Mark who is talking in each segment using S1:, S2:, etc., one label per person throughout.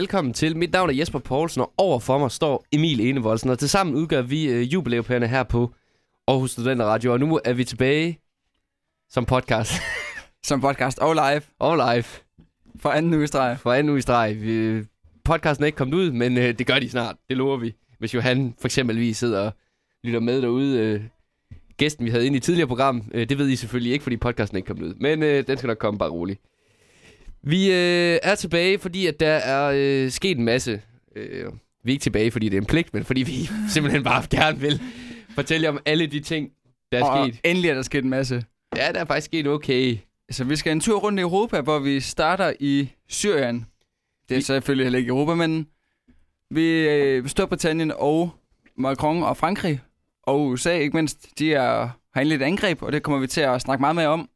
S1: Velkommen til. Mit navn er Jesper Poulsen, og overfor mig står Emil Enevoldsen. Og tilsammen udgør vi øh, jubilæupærerne her på Aarhus Studenter Radio. Og nu er vi tilbage som podcast.
S2: Som podcast og live
S1: og live.
S2: for anden uge i streg.
S1: For anden uge i streg. Vi, podcasten er ikke kommet ud, men øh, det gør de snart. Det lover vi. Hvis Johan for eksempel sidder og lytter med derude. Øh, gæsten, vi havde inde i tidligere program, øh, det ved I selvfølgelig ikke, fordi podcasten er ikke kommet ud. Men øh, den skal nok komme bare roligt. Vi øh, er tilbage, fordi at der er øh, sket en masse. Øh, vi er ikke tilbage, fordi det er en pligt, men fordi vi simpelthen bare gerne vil fortælle jer om alle de ting, der er
S2: Og
S1: sket.
S2: endelig er der sket en masse.
S1: Ja, der er faktisk sket okay.
S2: Så vi skal en tur rundt i Europa, hvor vi starter i Syrien. Det er
S1: Vi-
S2: selvfølgelig heller ikke Europa, men vi øh, Storbritannien og Macron og Frankrig og USA ikke mindst, de er, har indledt angreb, og det kommer vi til at snakke meget mere om.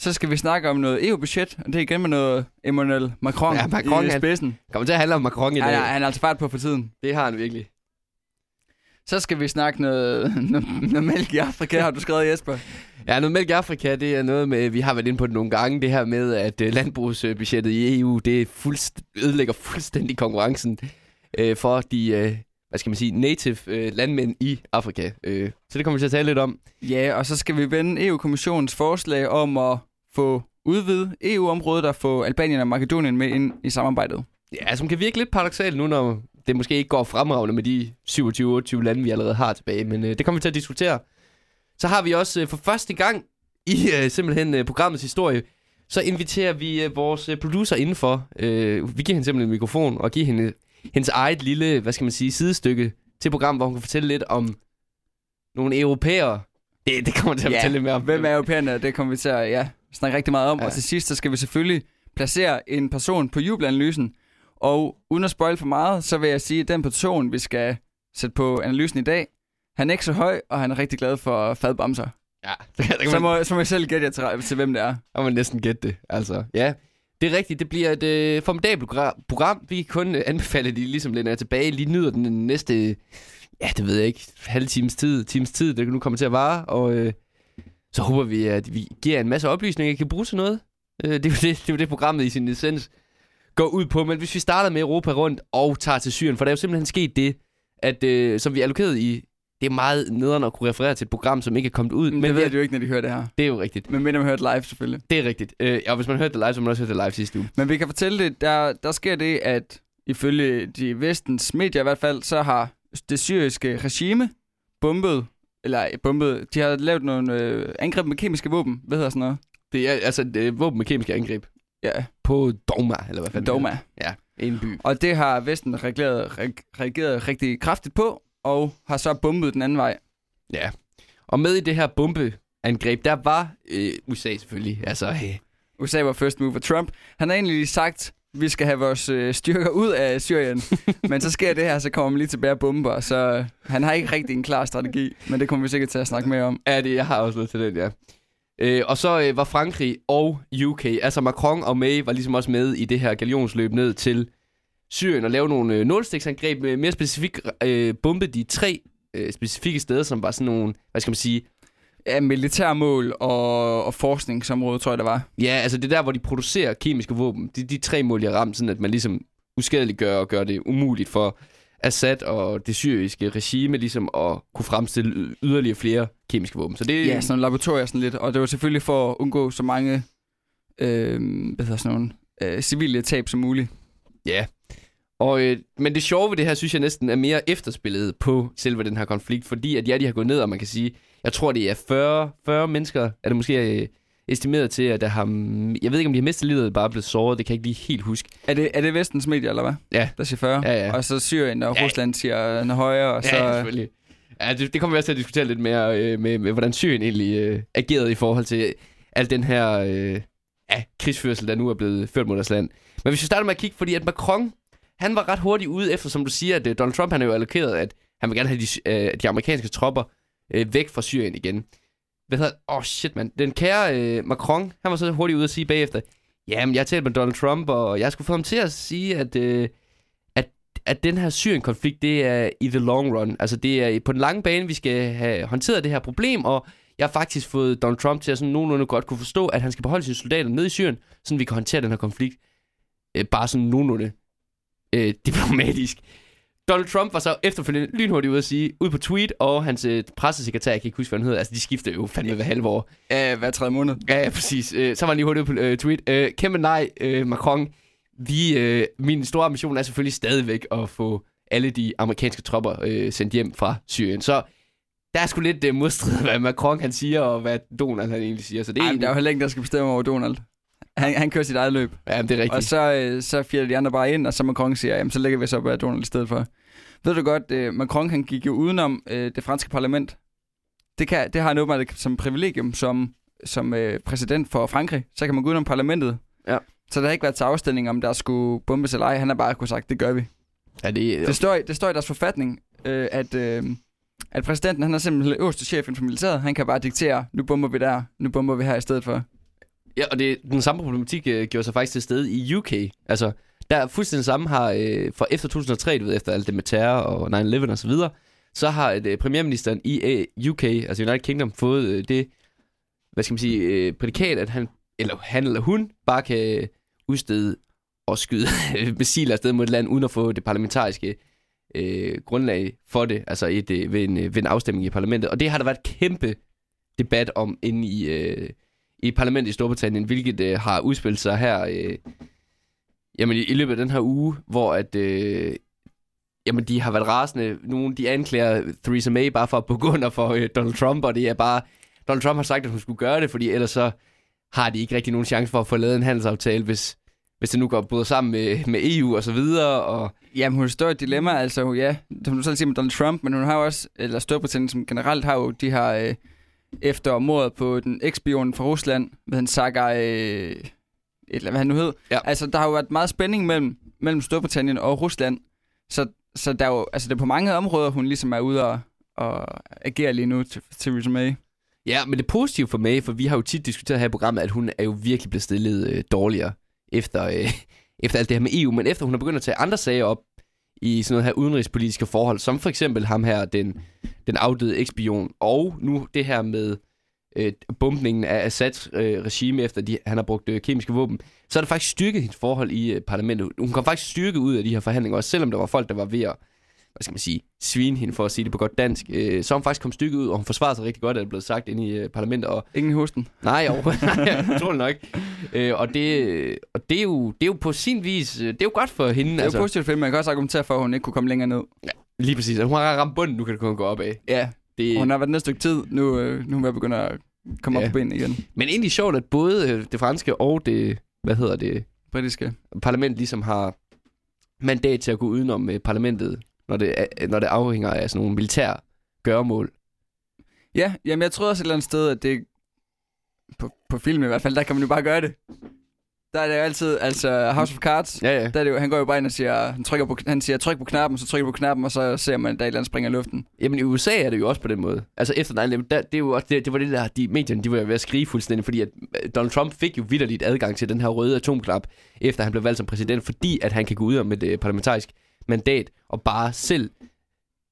S2: Så skal vi snakke om noget EU-budget, og det er igen med noget Emmanuel Macron,
S1: Ja, Macron,
S2: i
S1: han-
S2: spidsen.
S1: Kommer til at handle om Macron i dag.
S2: Han er, han er altså fart på for tiden.
S1: Det har han virkelig.
S2: Så skal vi snakke noget, noget, noget mælk i Afrika, har du skrevet, Jesper.
S1: Ja, noget mælk i Afrika, det er noget med, vi har været inde på det nogle gange, det her med, at øh, landbrugsbudgettet i EU, det fuldst, ødelægger fuldstændig konkurrencen øh, for de, øh, hvad skal man sige, native øh, landmænd i Afrika. Øh, så det kommer vi til at tale lidt om.
S2: Ja, og så skal vi vende EU-kommissionens forslag om at få udvidet EU-området og få Albanien og Makedonien med ind i samarbejdet.
S1: Ja, som kan virke lidt paradoxalt nu, når det måske ikke går fremragende med de 27-28 lande, vi allerede har tilbage, men øh, det kommer vi til at diskutere. Så har vi også øh, for første gang i øh, simpelthen øh, programmets historie, så inviterer vi øh, vores øh, producer indenfor. Øh, vi giver hende simpelthen en mikrofon og giver hende hendes eget lille, hvad skal man sige, sidestykke til programmet, hvor hun kan fortælle lidt om nogle europæere. Det, det kommer til at
S2: Ja,
S1: fortælle lidt mere om.
S2: Hvem er europæerne? Det kommer vi til at ja, snakke rigtig meget om.
S1: Ja.
S2: Og til sidst, så skal vi selvfølgelig placere en person på jubelanalysen. Og uden at spoil for meget, så vil jeg sige, at den person, vi skal sætte på analysen i dag, han er ikke så høj, og han er rigtig glad for fadbamser.
S1: Ja, der kan
S2: Så
S1: man,
S2: må, så må jeg selv gætte jer til, til, hvem det er.
S1: må man næsten gætte det. Altså, ja. Det er rigtigt. Det bliver et øh, formidabelt program. Vi kan kun øh, anbefale, at I ligesom lænder jer tilbage. Lige nyder den næste, ja, det ved jeg ikke, halv times tid, times tid, det nu komme til at vare. Og øh, så håber vi, at vi giver en masse oplysninger, I kan bruge til noget. Øh, det, er jo det, det er jo det, programmet i sin essens går ud på. Men hvis vi starter med Europa rundt og tager til Syrien, for der er jo simpelthen sket det, at øh, som vi allokerede i, det er meget nederen at kunne referere til et program, som ikke er kommet ud.
S2: Men
S1: Men
S2: det ved de jo ikke, når de hører det her.
S1: det er jo rigtigt.
S2: Men mindre man hørt live, selvfølgelig.
S1: Det er rigtigt. Øh, og hvis man hørte det live, så man også hørt det live sidste uge.
S2: Men vi kan fortælle det, der, der sker det, at ifølge de vestens medier i hvert fald, så har det syriske regime bombet, eller eh, bombet, de har lavet nogle øh, angreb med kemiske våben. Hvad hedder sådan noget?
S1: Det er altså et øh, våben med kemiske angreb
S2: Ja,
S1: på Dogma, eller hvad fanden det
S2: Doma.
S1: Ja, en by.
S2: Og det har Vesten reageret, re- reageret rigtig kraftigt på, og har så bombet den anden vej.
S1: Ja. Og med i det her bombeangreb, der var øh, USA selvfølgelig. Altså, øh,
S2: USA var first mover. Trump, han har egentlig sagt, vi skal have vores øh, styrker ud af Syrien. men så sker det her, så kommer man lige tilbage og bomber. Så øh, han har ikke rigtig en klar strategi, men det kommer vi sikkert til at snakke mere om.
S1: er det, jeg har også noget til den, ja. Øh, og så øh, var Frankrig og UK, altså Macron og May, var ligesom også med i det her galionsløb ned til Syrien og lave nogle øh, nålstiksangreb. Mere specifikt øh, bombe de tre øh, specifikke steder, som var sådan nogle, hvad skal man sige,
S2: Ja, militærmål og, og forskningsområde, tror jeg, det var.
S1: Ja, altså det er der, hvor de producerer kemiske våben. Det er de tre mål, de har ramt, sådan at man ligesom uskadeliggør og gør det umuligt for Assad og det syriske regime ligesom at kunne fremstille yderligere flere kemiske våben. Så det
S2: Ja, sådan nogle laboratorier sådan lidt. Og det var selvfølgelig for at undgå så mange øh, hvad hedder sådan nogle, øh, civile tab som muligt.
S1: ja. Og, øh, men det sjove ved det her, synes jeg næsten er mere efterspillet på selve den her konflikt, fordi at ja, de har gået ned, og man kan sige, jeg tror det er 40, 40 mennesker, er det måske øh, estimeret til, at der har, jeg ved ikke om de har mistet livet eller bare blevet såret, det kan jeg ikke lige helt huske.
S2: Er det, er det vestens medier, eller hvad?
S1: Ja.
S2: Der siger 40?
S1: Ja, ja.
S2: Og så Syrien og
S1: Ja.
S2: Rusland siger noget højere, og så...
S1: Ja, selvfølgelig. Ja, det, det kommer vi også til at diskutere lidt mere øh, med, med, hvordan Syrien egentlig øh, agerede i forhold til al den her øh, ja, krigsførsel, der nu er blevet ført mod deres land. Men hvis vi starter med at kigge, fordi at Macron, han var ret hurtigt ude efter, som du siger, at øh, Donald Trump han er jo allokeret, at han vil gerne have de, øh, de amerikanske tropper øh, væk fra Syrien igen. Hvad hedder Åh, oh, shit, mand. Den kære øh, Macron, han var så hurtigt ude at sige bagefter, jamen, jeg har talt med Donald Trump, og jeg skulle få ham til at sige, at, øh, at, at den her Syrien-konflikt, det er i the long run. Altså, det er på den lange bane, vi skal have håndteret det her problem, og jeg har faktisk fået Donald Trump til at sådan nogenlunde godt kunne forstå, at han skal beholde sine soldater nede i Syrien, så vi kan håndtere den her konflikt. øh, bare sådan nogenlunde øh, diplomatisk. Donald Trump var så efterfølgende lynhurtigt ude at sige, ud på tweet, og hans øh, pressesekretær, jeg kan ikke huske, hvad han hedder, altså de skifter jo fandme hver halve år.
S2: Ja, hver tredje måned.
S1: Ja, ja, præcis. Øh, så var han lige hurtigt ude på øh, tweet. Øh, kæmpe nej, øh, Macron. Vi, øh, min store ambition er selvfølgelig stadigvæk at få alle de amerikanske tropper øh, sendt hjem fra Syrien. Så der er sgu lidt øh, modstrid, hvad Macron han siger, og hvad Donald han egentlig siger. Så det er,
S2: Ej,
S1: egentlig,
S2: der er jo heller ingen, der skal bestemme over Donald. Han, han kører sit eget løb.
S1: ja, det er rigtigt.
S2: Og så, øh, så fjerder de andre bare ind, og så Macron siger, jamen så lægger vi så på Donald i stedet for. Ved du godt, øh, Macron han gik jo udenom øh, det franske parlament. Det, kan, det har han åbenbart som privilegium som, som øh, præsident for Frankrig. Så kan man gå udenom parlamentet.
S1: Ja.
S2: Så der har ikke været til afstemning, om der skulle bombes eller ej. Han har bare kunne sagt, det gør vi.
S1: ja, det,
S2: Det står, i- det står i deres forfatning, øh, at, øh, at præsidenten han er simpelthen øverste chef inden for militæret. Han kan bare diktere, nu bomber vi der, nu bomber vi her i stedet for.
S1: Ja, og det, den samme problematik øh, gjorde sig faktisk til stede i UK. Altså, der er fuldstændig samme har, øh, fra efter 2003, du ved, efter alt det med terror og 9-11 og så videre, så har øh, premierministeren i øh, UK, altså United Kingdom, fået øh, det, hvad skal man sige, øh, prædikat, at han eller, han eller hun bare kan øh, udstede og skyde missiler afsted mod et land, uden at få det parlamentariske øh, grundlag for det, altså et, øh, ved, en, øh, ved en afstemning i parlamentet. Og det har der været kæmpe debat om inde i, øh, i parlamentet i Storbritannien, hvilket øh, har udspillet sig her øh, jamen, i, i løbet af den her uge, hvor at, øh, jamen, de har været rasende. Nogle de anklager Theresa May bare for at bukke under for øh, Donald Trump, og det er bare, Donald Trump har sagt, at hun skulle gøre det, fordi ellers så har de ikke rigtig nogen chance for at få lavet en handelsaftale, hvis, hvis det nu går både sammen med, med EU og så videre, og
S2: Jamen, hun står i et dilemma, altså ja, som du selv siger med Donald Trump, men hun har jo også, eller Storbritannien som generelt har jo de her, øh, efter mordet på den ekspion fra Rusland, hvad han Sagar, øh, eller hvad han nu hed.
S1: Ja.
S2: Altså, der har jo været meget spænding mellem, mellem Storbritannien og Rusland, så, så der er jo, altså det er på mange områder, hun ligesom er ude og, og agere lige nu til, Theresa May.
S1: Ja, men det positive for mig, for vi har jo tit diskuteret her i programmet, at hun er jo virkelig blevet stillet øh, dårligere efter, øh, efter alt det her med EU, men efter hun har begyndt at tage andre sager op i sådan noget her udenrigspolitiske forhold, som for eksempel ham her, den, den afdøde ekspion, og nu det her med øh, bombningen af Assads øh, regime, efter de, han har brugt øh, kemiske våben, så har det faktisk styrket hendes forhold i øh, parlamentet. Hun kom faktisk styrket ud af de her forhandlinger, også selvom der var folk, der var ved at hvad skal man sige, svine hende for at sige det på godt dansk, øh, så hun faktisk kom stykket ud, og hun forsvarer sig rigtig godt, at det er blevet sagt inde i øh, parlamentet, og
S2: Ingen hosten.
S1: Nej, overhovedet tror nok. Øh, og det, og det, er jo, det er jo på sin vis, øh, det er jo godt for hende.
S2: Det er
S1: altså,
S2: jo positivt for hende, man kan også argumentere for, at hun ikke kunne komme længere ned.
S1: Lige præcis. Hun har ramt bunden, nu kan det kun gå op af.
S2: Ja,
S1: Det,
S2: hun har været næste stykke tid, nu, øh, nu er hun ved at begynde at komme
S1: Ja.
S2: op på benene igen.
S1: Men egentlig sjovt, at både øh, det franske og det, hvad hedder det,
S2: Britiske.
S1: parlament ligesom har mandat til at gå udenom øh, parlamentet, når det, når det afhænger af sådan nogle militære gøremål.
S2: Ja, jamen jeg tror også et eller andet sted, at det på, på film i hvert fald, der kan man jo bare gøre det. Der er det jo altid, altså House of Cards,
S1: Ja, ja.
S2: der er det jo, han går jo bare ind og siger, han, trykker på, han siger, tryk på knappen, så trykker du på knappen, og så ser man, at der er et eller andet springer i luften.
S1: Jamen i USA er det jo også på den måde. Altså efter 9-11, der, det, er jo også, det, det var det der, de medierne, de var jo ved at skrige fuldstændig, fordi at øh, Donald Trump fik jo vidderligt adgang til den her røde atomknap, efter han blev valgt som præsident, fordi at han kan gå ud med et øh, parlamentarisk mandat og bare selv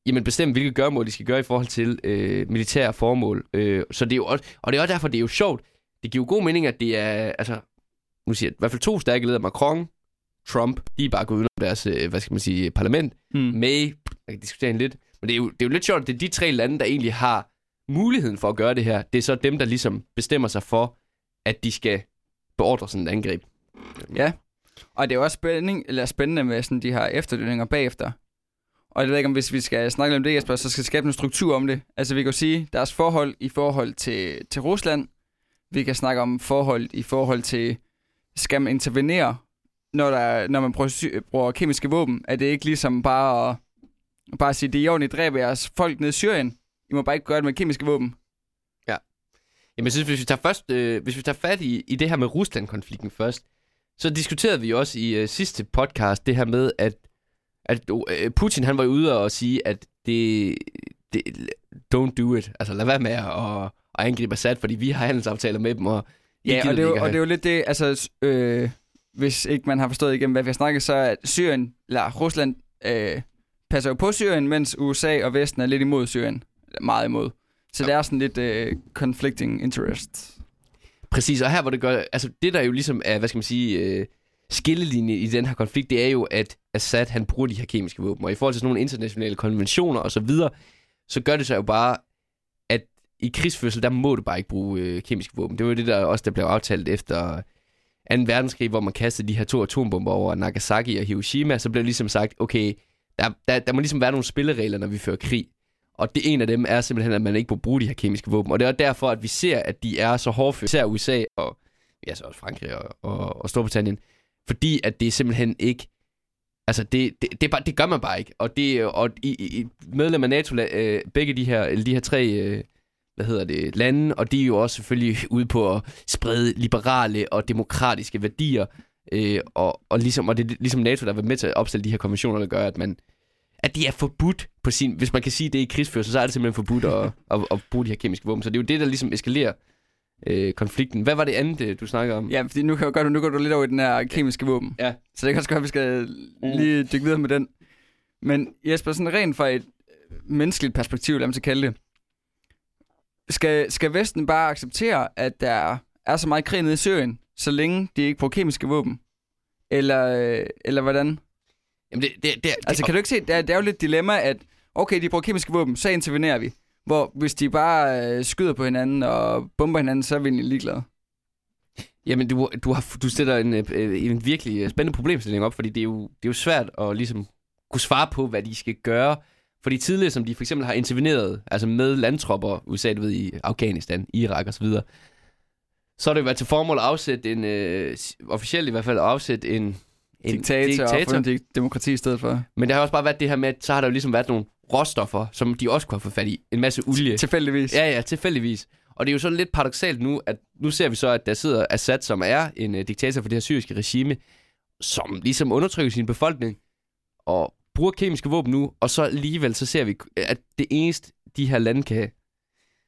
S1: jamen bestemme, hvilke gørmål de skal gøre i forhold til øh, militære formål. Øh, så det er jo også, og det er også derfor, det er jo sjovt. Det giver jo god mening, at det er, altså, nu siger jeg, i hvert fald to stærke ledere, Macron, Trump, de er bare gået ud af deres, øh, hvad skal man sige, parlament.
S2: Hmm.
S1: May, jeg kan diskutere hende lidt, men det er, jo, det er jo lidt sjovt, at det er de tre lande, der egentlig har muligheden for at gøre det her. Det er så dem, der ligesom bestemmer sig for, at de skal beordre sådan et angreb.
S2: Ja, og det er jo også spænding, eller spændende med sådan de her efterdønninger bagefter. Og jeg ved ikke, om hvis vi skal snakke lidt om det, Jesper, så skal vi skabe en struktur om det. Altså vi kan jo sige, deres forhold i forhold til, til Rusland. Vi kan snakke om forhold i forhold til, skal man intervenere, når, der, når man bruger, bruger kemiske våben? Er det ikke ligesom bare at bare at sige, det er i orden, I dræber jeres folk ned i Syrien. I må bare ikke gøre det med kemiske våben. Ja.
S1: Jamen, jeg synes, hvis vi tager, først, øh, hvis vi tager fat i, i det her med Rusland-konflikten først, så diskuterede vi også i øh, sidste podcast det her med, at, at øh, Putin han var ude og sige, at det, det, don't do it. Altså lad være med at, at, at angribe Assad, fordi vi har handelsaftaler med dem, og
S2: Ja, og det, er jo, og det er jo lidt det, altså, øh, hvis ikke man har forstået igennem, hvad vi har snakket, så er Syrien, eller Rusland, øh, passer jo på Syrien, mens USA og Vesten er lidt imod Syrien. Meget imod. Så
S1: Ja.
S2: det er sådan lidt øh, conflicting interest.
S1: Præcis, og her hvor det gør, altså det der jo ligesom er, hvad skal man sige, øh, skillelinje i den her konflikt, det er jo, at Assad han bruger de her kemiske våben. Og i forhold til sådan nogle internationale konventioner og så videre, så gør det sig jo bare, at i krigsførsel, der må du bare ikke bruge øh, kemiske våben. Det var jo det, der også der blev aftalt efter 2. verdenskrig, hvor man kastede de her to atombomber over Nagasaki og Hiroshima. Så blev det ligesom sagt, okay, der, der, der må ligesom være nogle spilleregler, når vi fører krig. Og det en af dem er simpelthen, at man ikke må bruge de her kemiske våben. Og det er derfor, at vi ser, at de er så hårdføre. Især USA og ja, så også Frankrig og, og, og Storbritannien. Fordi at det er simpelthen ikke... Altså, det, det, det, bare, det gør man bare ikke. Og, det, og i, i medlem af NATO, øh, begge de her, eller de her tre øh, hvad hedder det, lande, og de er jo også selvfølgelig ude på at sprede liberale og demokratiske værdier. Øh, og, og, ligesom, og det er ligesom NATO, der har været med til at opstille de her konventioner, der gør, at man at det er forbudt på sin... Hvis man kan sige det i krigsførsel, så er det simpelthen forbudt at, at, at bruge de her kemiske våben. Så det er jo det, der ligesom eskalerer øh, konflikten. Hvad var det andet, øh, du snakker om?
S2: Ja, fordi nu, kan, godt, nu går du lidt over i den her kemiske våben.
S1: Ja.
S2: Så det kan også godt, at vi skal lige dykke videre med den. Men Jesper, sådan rent fra et menneskeligt perspektiv, lad mig så kalde det. Skal, skal Vesten bare acceptere, at der er så meget krig nede i Syrien, så længe de ikke bruger kemiske våben? Eller, øh, eller hvordan?
S1: Jamen det, det, det,
S2: altså kan du ikke se, det er, det er jo lidt dilemma, at okay, de bruger kemiske våben, så intervenerer vi. Hvor hvis de bare øh, skyder på hinanden og bomber hinanden, så er vi egentlig ligeglade.
S1: Jamen, du, du, har, du stiller en, øh, en virkelig øh, spændende problemstilling op, fordi det er, jo, det er jo svært at ligesom kunne svare på, hvad de skal gøre. Fordi tidligere, som de for eksempel har interveneret altså med landtropper, USA, du ved, i Afghanistan, Irak osv., så har det jo været til formål at afsætte en, øh, officielt i hvert fald, at afsætte en,
S2: en diktator, diktator. og en demokrati i stedet for.
S1: Men det har også bare været det her med, at så har der jo ligesom været nogle råstoffer, som de også kunne have fået fat i. En masse olie.
S2: Tilfældigvis.
S1: Ja, ja, tilfældigvis. Og det er jo sådan lidt paradoxalt nu, at nu ser vi så, at der sidder Assad, som er en uh, diktator for det her syriske regime, som ligesom undertrykker sin befolkning, og bruger kemiske våben nu, og så alligevel så ser vi, at det eneste, de her lande kan,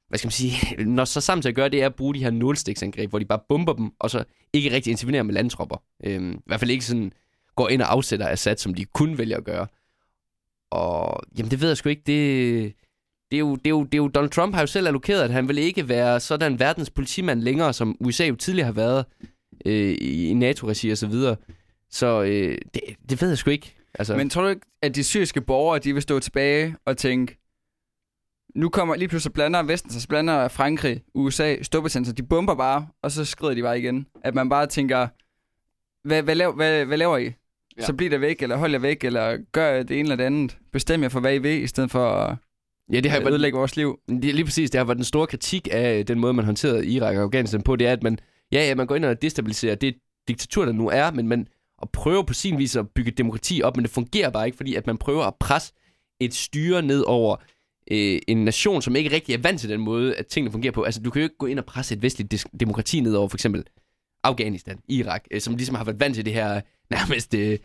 S1: hvad skal man sige, når så samtidig gør, det er at bruge de her nulstiksangreb, hvor de bare bomber dem, og så ikke rigtig intervenerer med landtropper. Øhm, I hvert fald ikke sådan går ind og afsætter Assad, som de kun vælger at gøre. Og jamen, det ved jeg sgu ikke. Det, det, er jo, det, er jo, det er jo, Donald Trump har jo selv allokeret, at han vil ikke være sådan verdens politimand længere, som USA jo tidligere har været øh, i NATO-regi og så videre. Så øh, det, det ved jeg sgu ikke.
S2: Altså... Men tror du ikke, at de syriske borgere, de vil stå tilbage og tænke, nu kommer lige pludselig blander Vesten sig, så blander Frankrig, USA, Storbritannien, så de bomber bare, og så skrider de bare igen. At man bare tænker, hvad, hvad, laver, hvad, hvad laver I? Ja. Så bliver der væk, eller hold jer væk, eller gør det ene eller det andet. Bestem jer for, hvad I vil, i stedet for at ja, det har været, ødelægge vores liv.
S1: Det, lige præcis, det har været den store kritik af den måde, man håndterede Irak og Afghanistan på, det er, at man, ja, ja, man går ind og destabiliserer det diktatur, der nu er, men man og prøver på sin vis at bygge demokrati op, men det fungerer bare ikke, fordi at man prøver at presse et styre ned over øh, en nation, som ikke rigtig er vant til den måde, at tingene fungerer på. Altså, du kan jo ikke gå ind og presse et vestligt demokrati ned over for eksempel Afghanistan, Irak, øh, som ligesom har været vant til det her nærmest øh,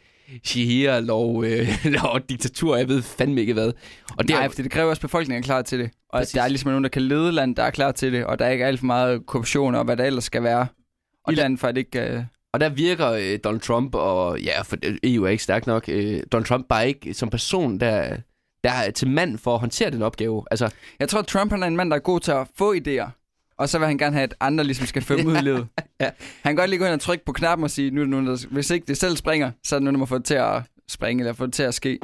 S1: shia-lov øh, og diktatur, jeg ved fandme ikke hvad.
S2: Og det Nej, fordi det kræver også, at befolkningen er klar til det. Og at der er ligesom nogen, der kan lede land, der er klar til det, og der er ikke alt for meget korruption og hvad der ellers skal være og i landet, for at det ikke... Uh...
S1: Og der virker øh, Donald Trump, og ja, for EU er ikke stærk nok, øh, Donald Trump bare ikke som person, der, der er til mand for at håndtere den opgave. Altså,
S2: jeg tror, Trump han er en mand, der er god til at få idéer. Og så vil han gerne have, at andre ligesom skal føre ud i livet. ja. Han kan godt lige gå ind og trykke på knappen og sige, nu er det nogen, der, hvis ikke det selv springer, så er det nogen, der må få det til at springe, eller få det til at ske.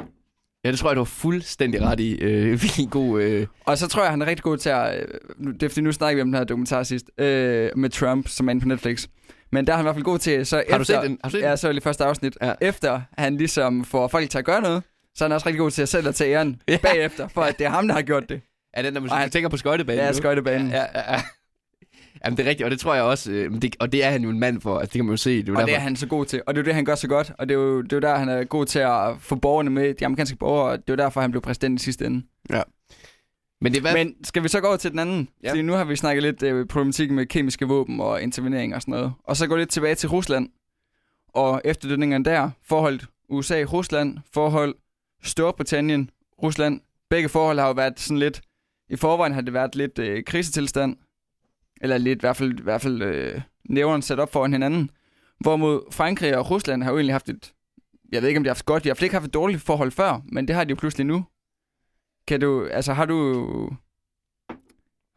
S1: Ja, det tror jeg, du har fuldstændig ret i. Øh, god... Øh...
S2: Og så tror jeg, han er rigtig god til at... Øh, det er fordi, nu snakker vi om den her dokumentar sidst, øh, med Trump, som er inde på Netflix. Men der er han i hvert fald god til, så
S1: har
S2: efter...
S1: Du set den? Har du set
S2: ja, så er det første afsnit. Ja. Efter han ligesom får folk til at gøre noget, så er han også rigtig god til at selv at tage æren ja. bagefter, for at det er ham, der har gjort det.
S1: Ja, den der måske han tænker på skøjtebanen.
S2: Ja, skøjtebanen.
S1: Ja, ja, ja. Jamen, det er rigtigt, og det tror jeg også, øh, det, og det er han jo en mand for, altså det kan man jo se.
S2: Det er og derfor. det er han så god til, og det er jo det, han gør så godt, og det er jo, det er jo der, han er god til at få borgerne med, de amerikanske borgere, og det er jo derfor, han blev præsident i sidste ende.
S1: Ja.
S2: Men, det, hvad... Men skal vi så gå over til den anden? Ja. Fordi nu har vi snakket lidt øh, problematikken med kemiske våben og intervenering og sådan noget. Og så gå lidt tilbage til Rusland. Og efterdønningerne der, forhold USA-Rusland, forhold Storbritannien, Rusland. Begge forhold har jo været sådan lidt, i forvejen har det været lidt øh, krisetilstand, eller lidt i hvert fald, i hvert fald øh, nævnerne sat op foran hinanden. Hvorimod Frankrig og Rusland har jo egentlig haft et, jeg ved ikke om de har haft godt, de har ikke haft et dårligt forhold før, men det har de jo pludselig nu. Kan du, altså har du,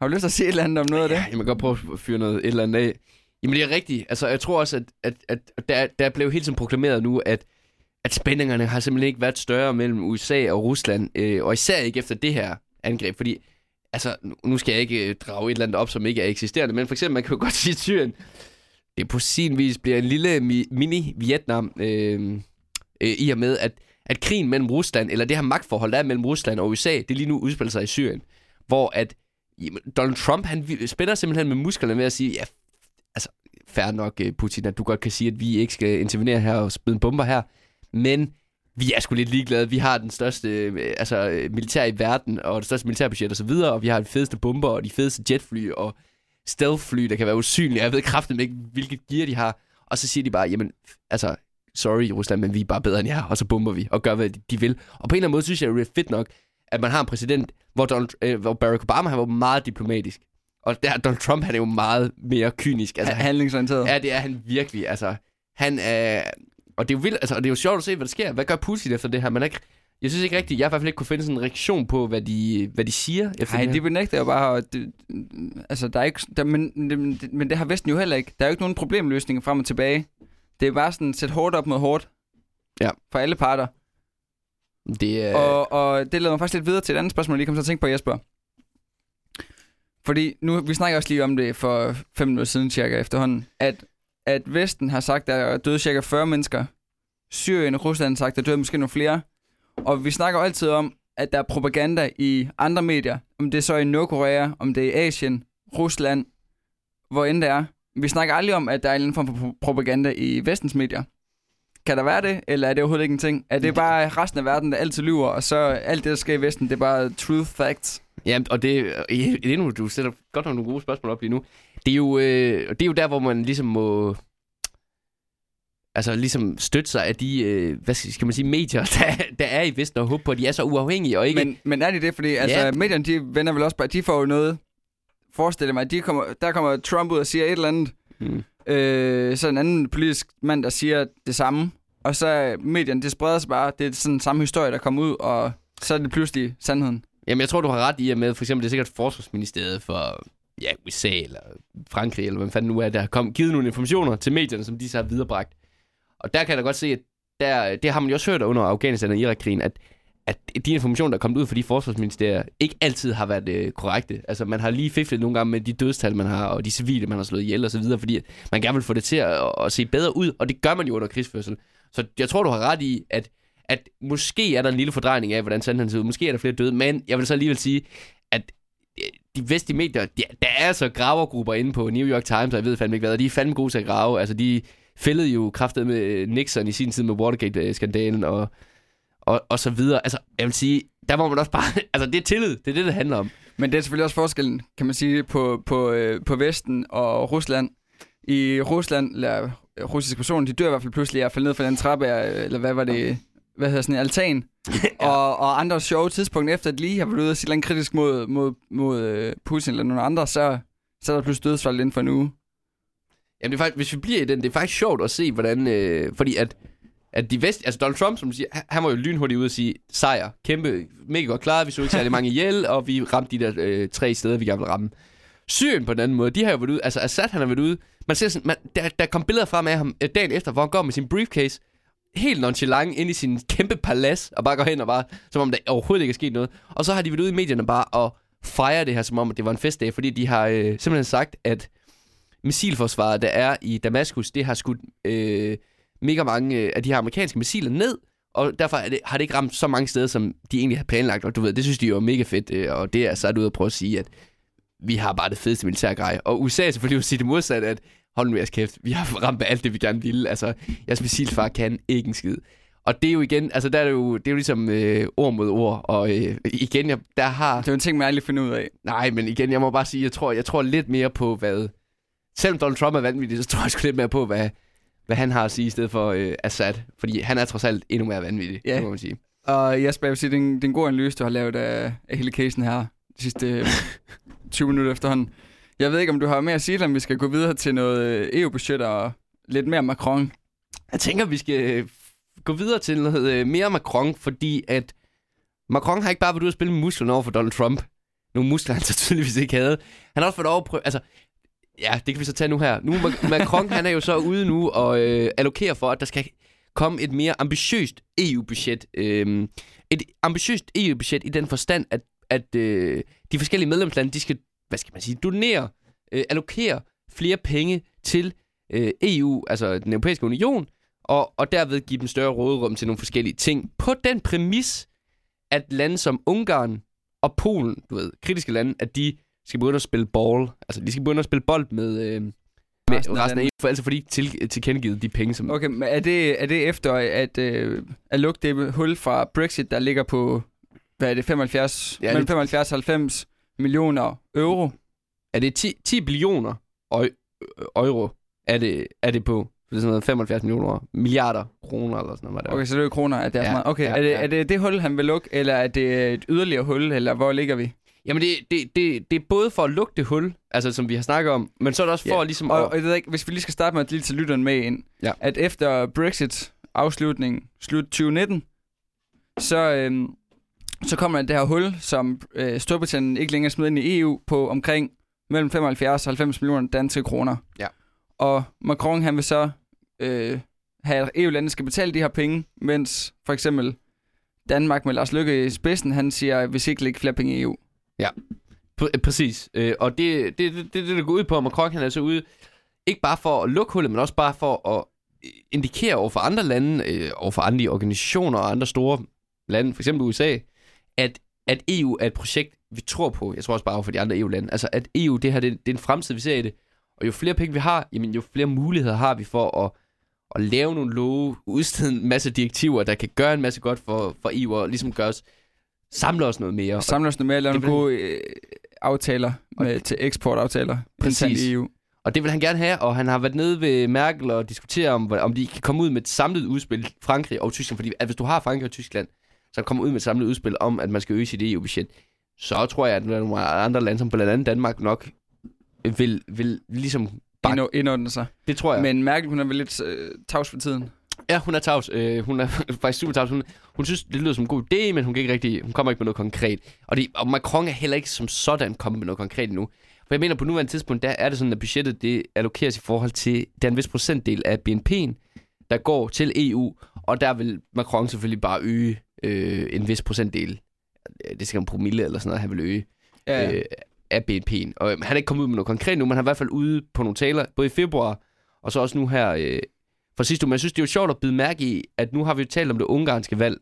S2: har du lyst til at se et eller andet om noget af det?
S1: Ja, jeg må godt prøve at fyre noget et eller andet af. Jamen, det er rigtigt. Altså, jeg tror også, at, at, at der, der blev helt tiden proklameret nu, at, at spændingerne har simpelthen ikke været større mellem USA og Rusland, øh, og især ikke efter det her angreb, fordi altså, nu- skal jeg ikke øh, drage et eller andet op, som ikke er eksisterende, men for eksempel, man kan jo godt sige, at Syrien, det på sin vis bliver en lille mi- mini-Vietnam, øh, øh, i og med, at, at krigen mellem Rusland, eller det her magtforhold, der er mellem Rusland og USA, det lige nu udspiller sig i Syrien, hvor at jamen, Donald Trump, han spænder spiller simpelthen med musklerne ved at sige, ja, altså, fair nok, øh, Putin, at du godt kan sige, at vi ikke skal intervenere her og smide bomber her, men vi er sgu lidt ligeglade. Vi har den største øh, altså, øh, militær i verden, og det største militærbudget og så videre, og vi har de fedeste bomber, og de fedeste jetfly, og stealthfly, der kan være usynlige. Jeg ved kraftigt ikke, hvilket gear de har. Og så siger de bare, jamen, altså, sorry Rusland, men vi er bare bedre end jer, og så bomber vi, og gør, hvad de, vil. Og på en eller anden måde synes jeg, det er fedt nok, at man har en præsident, hvor, Donald, øh, hvor Barack Obama han var meget diplomatisk. Og der Donald Trump, han er jo meget mere kynisk. Altså,
S2: Altså,
S1: han,
S2: handlingsorienteret.
S1: Ja, det er han virkelig. Altså, han er... Og det er jo vildt, altså, og det er jo sjovt at se, hvad der sker. Hvad gør Putin efter det her? Man er ikke, jeg synes ikke rigtigt, jeg har i hvert fald ikke kunne finde sådan en reaktion på, hvad de, hvad de siger efter
S2: Nej,
S1: det
S2: de
S1: her.
S2: benægter jo bare, det, altså, der er ikke, der, men, det, men det har Vesten jo heller ikke. Der er jo ikke nogen problemløsning frem og tilbage. Det er bare sådan, sæt hårdt op mod hårdt.
S1: Ja.
S2: For alle parter.
S1: Det er...
S2: Og, og det leder mig faktisk lidt videre til et andet spørgsmål, jeg lige kom til at tænke på, Jesper. Fordi nu, vi snakker også lige om det for fem minutter siden cirka efterhånden, at, at Vesten har sagt, at der er døde cirka 40 mennesker. Syrien og Rusland har sagt, at der døde måske nogle flere. Og vi snakker altid om, at der er propaganda i andre medier. Om det er så i Nordkorea, om det er i Asien, Rusland, hvor end det er. Vi snakker aldrig om, at der er en eller anden form for pro- propaganda i vestens medier. Kan der være det, eller er det overhovedet ikke en ting? Er det bare resten af verden, der altid lyver, og så alt det, der sker i Vesten, det er bare truth facts?
S1: Ja, og det, det er nu, du sætter godt nok nogle gode spørgsmål op lige nu. Det er jo, øh, det er jo der, hvor man ligesom må altså ligesom støtte sig af de, øh, hvad skal man sige, medier, der, der er i Vesten, og håbe på, at de er så uafhængige, og ikke...
S2: Men, men er det det? Fordi altså,
S1: Ja.
S2: medierne, de vender vel også bare, de får jo noget, forestil mig, de kommer, der kommer Trump ud og siger et eller andet,
S1: Mm.
S2: øh, så en anden politisk mand, der siger det samme, og så er medierne, det spreder sig bare, det er sådan samme historie, der kommer ud, og så er det pludselig sandheden.
S1: Jamen, jeg tror, du har ret i, at med for eksempel, det er sikkert Forsvarsministeriet for ja, USA eller Frankrig, eller hvad fanden nu er, der har kom, givet nogle informationer til medierne, som de så har viderebragt. Og der kan jeg da godt se, at der, det har man jo også hørt under Afghanistan og Irak-krigen, at, at de informationer, der er kommet ud fra de forsvarsministerier, ikke altid har været øh, korrekte. Altså, man har lige fiflet nogle gange med de dødstal, man har, og de civile, man har slået ihjel og så videre, fordi man gerne vil få det til at, at se bedre ud, og det gør man jo under krigsførsel. Så jeg tror, du har ret i, at at måske er der en lille fordrejning af, hvordan sandheden ser ud. Måske er der flere døde, men jeg vil så alligevel sige, de vestlige medier, de, der er altså gravergrupper inde på New York Times, og jeg ved fandme ikke hvad, og de er fandme gode til at grave. Altså, de fældede jo kraftet med øh, Nixon i sin tid med Watergate-skandalen og, og, og så videre. Altså, jeg vil sige, der må man også bare... Altså, det er tillid. Det er det, det handler om.
S2: Men det er selvfølgelig også forskellen, kan man sige, på, på, øh, på Vesten og Rusland. I Rusland, eller øh, russiske personer, de dør i hvert fald pludselig af at falde ned fra den trappe, eller hvad var det, hvad hedder sådan en altan. ja. og, og andre sjove tidspunkter efter, at lige har været ude og sige noget kritisk mod, mod, mod øh, Putin eller nogle andre, så, så er der pludselig dødsfald inden for en uge.
S1: Jamen, det er faktisk, hvis vi bliver i den, det er faktisk sjovt at se, hvordan... Øh, fordi at, at de vest... Altså, Donald Trump, som siger, han, var jo lynhurtigt ude og sige, sejr, kæmpe, mega godt klaret, vi så ikke særlig mange ihjel, og vi ramte de der øh, tre steder, vi gerne ville ramme. Syrien på den anden måde, de har jo været ude, altså Assad han har været ude, man ser sådan, man, der, der kom billeder frem af ham øh, dagen efter, hvor han går med sin briefcase, helt nonchalant ind i sin kæmpe palads, og bare går hen og bare, som om der overhovedet ikke er sket noget. Og så har de været ude i medierne bare og fejre det her, som om at det var en festdag, fordi de har øh, simpelthen sagt, at missilforsvaret, der er i Damaskus, det har skudt øh, mega mange øh, af de her amerikanske missiler ned, og derfor er det, har det ikke ramt så mange steder, som de egentlig har planlagt. Og du ved, det synes de jo er mega fedt, øh, og det er så ude at prøve at sige, at vi har bare det fedeste militærgrej. Og USA er selvfølgelig vil sige det modsatte, at hold nu jeres kæft, vi har ramt alt det, vi gerne ville. Altså, jeres missilfar kan ikke en skid. Og det er jo igen, altså der er det jo, det er jo ligesom øh, ord mod ord, og øh, igen, jeg, der har...
S2: Det er jo en ting, man aldrig finder ud af.
S1: Nej, men igen, jeg må bare sige, jeg tror, jeg tror lidt mere på, hvad... Selvom Donald Trump er vanvittig, så tror jeg sgu lidt mere på, hvad, hvad han har at sige, i stedet for øh, Assad. Fordi han er trods alt endnu mere vanvittig,
S2: Ja.
S1: må man sige.
S2: Og Jesper, jeg vil sige, det er en, det er en god analyse, du har lavet af, af hele casen her de sidste øh, 20 minutter efterhånden. Jeg ved ikke, om du har mere at sige, eller om vi skal gå videre til noget øh, EU-budget og lidt mere Macron.
S1: Jeg tænker, vi skal øh, gå videre til noget mere Macron, fordi at Macron har ikke bare været ude at spille musklerne over for Donald Trump. Nogle muskler, han så tydeligvis ikke havde. Han har også fået over altså, Ja, det kan vi så tage nu her. Nu Macron, han er jo så ude nu og øh, allokerer for, at der skal komme et mere ambitiøst EU-budget. Øh, et ambitiøst EU-budget i den forstand, at, at øh, de forskellige medlemslande, de skal, hvad skal man sige, donere, øh, allokere flere penge til øh, EU, altså den europæiske union, og, og derved give dem større råderum til nogle forskellige ting. På den præmis, at lande som Ungarn og Polen, du ved, kritiske lande, at de skal begynde at spille ball. Altså, de skal begynde at spille bold med, øh, med resten, resten af EU, for, altså fordi de til, tilkendegivet de penge, som...
S2: Okay, men er det, er det efter at, øh, at lukke det hul fra Brexit, der ligger på, hvad er det, 75, ja, mellem 75 og 90 millioner euro?
S1: Er det 10, 10 billioner euro, er det, er det på? Det er sådan noget 75 millioner, milliarder kroner eller sådan noget.
S2: Okay, så det er kroner, at det er ja, meget. Okay, ja, er, det, ja. er det det hul, han vil lukke, eller er det et yderligere hul, eller hvor ligger vi?
S1: Jamen, det, det, det, det er både for at lukke det hul, altså som vi har snakket om, men så er det også for ja. ligesom
S2: og. Og jeg ved ikke, hvis vi lige skal starte med at lige tage lytteren med ind, ja. at efter Brexit afslutningen, slut 2019, så, øhm, så kommer der det her hul, som øh, Storbritannien ikke længere smider ind i EU på omkring mellem 75 og 90 millioner danske kroner.
S1: Ja.
S2: Og Macron, han vil så øh, have, at EU-landene skal betale de her penge, mens for eksempel Danmark med Lars Løkke i spidsen, han siger, at vi skal ikke lægge flere penge i EU.
S1: Ja, Pr- præcis. Øh, og det det, det, det, det, der går ud på, at Macron han er så ude, ikke bare for at lukke hullet, men også bare for at indikere over for andre lande, øh, over for andre organisationer og andre store lande, for eksempel USA, at, at EU er et projekt, vi tror på. Jeg tror også bare for de andre EU-lande. Altså, at EU, det her, det, det er en fremtid, vi ser i det. Og jo flere penge vi har, jamen, jo flere muligheder har vi for at, at lave nogle love, udstede en masse direktiver, der kan gøre en masse godt for, for EU, og ligesom gøre os samle os noget mere.
S2: Samle os noget mere, lave nogle gode øh, aftaler med, til eksportaftaler
S1: Præcis. i EU. Og det vil han gerne have, og han har været nede ved Merkel og diskutere, om, om de kan komme ud med et samlet udspil, Frankrig og Tyskland. Fordi at hvis du har Frankrig og Tyskland, så kommer ud med et samlet udspil om, at man skal øge sit EU-budget. Så tror jeg, at nogle andre lande, som blandt andet Danmark, nok vil, vil ligesom
S2: bakke. Indordne sig.
S1: Det tror jeg.
S2: Men Merkel, hun er vel lidt øh, tavs for tiden.
S1: Ja, hun er tavs. Øh, hun er faktisk super tavs. Hun, hun synes, det lyder som en god idé, men hun, kan ikke rigtig, hun kommer ikke med noget konkret. Og, det, og Macron er heller ikke som sådan kommet med noget konkret endnu. For jeg mener, på nuværende tidspunkt, der er det sådan, at budgettet det allokeres i forhold til, der er en vis procentdel af BNP'en, der går til EU, og der vil Macron selvfølgelig bare øge øh, en vis procentdel. Det skal en promille eller sådan noget, han vil øge. Ja, ja. Øh, af BNP'en. Og han er ikke kommet ud med noget konkret nu, men han er i hvert fald ude på nogle taler, både i februar, og så også nu her øh, for sidste uge. Men jeg synes, det er jo sjovt at bide mærke i, at nu har vi jo talt om det ungarske valg,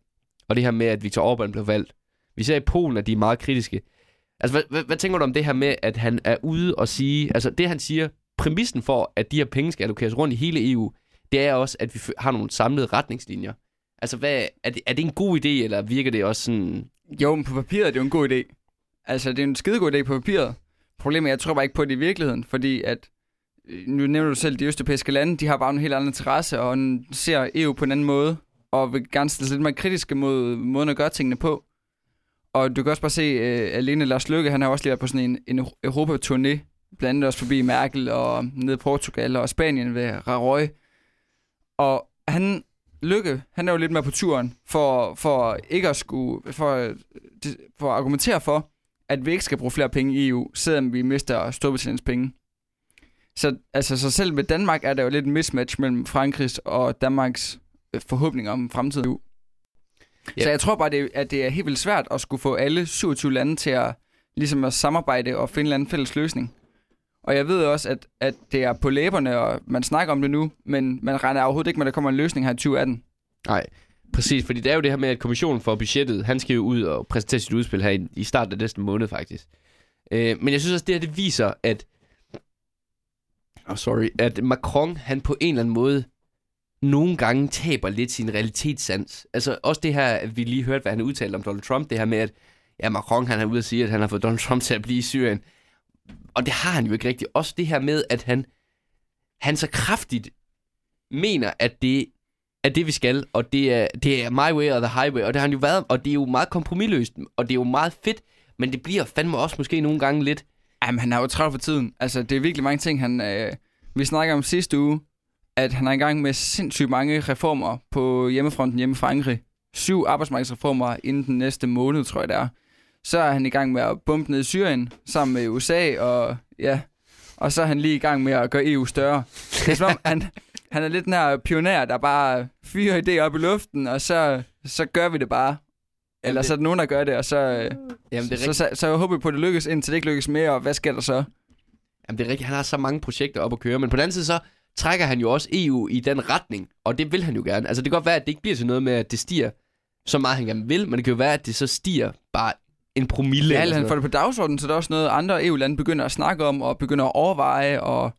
S1: og det her med, at Viktor Orbán blev valgt. Vi ser i Polen, at de er meget kritiske. Altså, hvad, hvad, hvad tænker du om det her med, at han er ude og sige, altså det han siger, præmissen for, at de her penge skal allokeres rundt i hele EU, det er også, at vi har nogle samlede retningslinjer. Altså, hvad, er, det, er det en god idé, eller virker det også sådan...
S2: Jo, men på papiret er det jo en god idé. Altså, det er en skidegod idé på papiret. Problemet er, jeg tror bare ikke på det i virkeligheden, fordi at, øh, nu nævner du selv, de østeuropæiske lande, de har bare en helt anden interesse, og ser EU på en anden måde, og vil gerne stille sig lidt mere kritiske mod måden at gøre tingene på. Og du kan også bare se, uh, alene Lars Løkke, han har også lige været på sådan en, en Europa-turné, blandt andet også forbi Merkel og ned i Portugal og Spanien ved Raroy. Og han, Lykke, han er jo lidt med på turen for, for ikke at skulle, for, for at argumentere for, at vi ikke skal bruge flere penge i EU, selvom vi mister Storbritanniens penge. Så, altså, så selv med Danmark er der jo lidt en mismatch mellem Frankrigs og Danmarks øh, forhåbninger om fremtiden EU. Ja. Så jeg tror bare, det, at det er helt vildt svært at skulle få alle 27 lande til at, ligesom at samarbejde og finde en fælles løsning. Og jeg ved også, at, at det er på læberne, og man snakker om det nu, men man regner overhovedet ikke med, at der kommer en løsning her i 2018.
S1: Nej, Præcis, fordi det er jo det her med, at kommissionen for budgettet, han skal jo ud og præsentere sit udspil her i, i starten af næste måned faktisk. Øh, men jeg synes også, det her det viser, at oh, sorry, at Macron, han på en eller anden måde nogle gange taber lidt sin realitetssans. Altså også det her, at vi lige hørte, hvad han udtalte om Donald Trump, det her med, at ja, Macron han er ude og sige, at han har fået Donald Trump til at blive i Syrien. Og det har han jo ikke rigtigt. Også det her med, at han, han så kraftigt mener, at det er det, vi skal, og det er, det er my way or the highway, og det har han jo været, og det er jo meget kompromilløst, og det er jo meget fedt, men det bliver fandme også måske nogle gange lidt...
S2: Jamen, han har jo travlt for tiden. Altså, det er virkelig mange ting, han... Øh, vi snakker om sidste uge, at han er i gang med sindssygt mange reformer på hjemmefronten hjemme i Frankrig. Syv arbejdsmarkedsreformer inden den næste måned, tror jeg det er. Så er han i gang med at bombe ned i Syrien sammen med USA, og ja, og så er han lige i gang med at gøre EU større. Det er som om, han, han er lidt den her pioner, der bare fyrer idéer op i luften, og så, så gør vi det bare. Eller
S1: det-
S2: så er der nogen, der gør det, og så,
S1: Jamen, det er
S2: så,
S1: rigtigt.
S2: så, så jeg håber vi på, at det lykkes, indtil det ikke lykkes mere, og hvad sker der så?
S1: Jamen, det er rigtigt. Han har så mange projekter op at køre, men på den anden side så trækker han jo også EU i den retning, og det vil han jo gerne. Altså, det kan godt være, at det ikke bliver til noget med, at det stiger så meget, han gerne vil, men det kan jo være, at det så stiger bare en promille.
S2: Ja,
S1: eller
S2: han får det på dagsordenen, så der er også noget, andre EU-lande begynder at snakke om, og begynder at overveje, og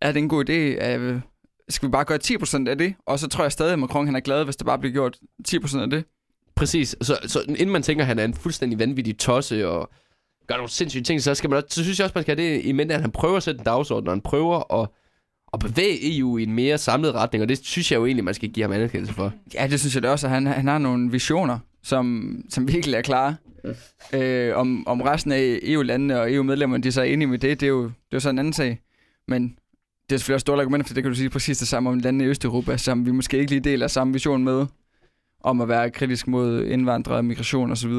S2: er det en god idé? Øh, skal vi bare gøre 10% af det? Og så tror jeg stadig, at Macron han er glad, hvis det bare bliver gjort 10% af det.
S1: Præcis. Så, så inden man tænker, at han er en fuldstændig vanvittig tosse og gør nogle sindssyge ting, så, skal man, også- så synes jeg også, man skal have det i mente, at han prøver at sætte en dagsorden, og han prøver at, at bevæge EU i en mere samlet retning, og det synes jeg jo egentlig, man skal give ham anerkendelse for.
S2: Ja, det synes jeg da også, at han, han har nogle visioner, som, som virkelig er klare. Øh, om, om resten af EU-landene og EU-medlemmerne, de er så enige med det, det er jo, det er jo så en anden sag. Men det er selvfølgelig også store argumenter, for det kan du sige præcis det samme om landene i Østeuropa, som vi måske ikke lige deler samme vision med, om at være kritisk mod indvandrere, migration osv.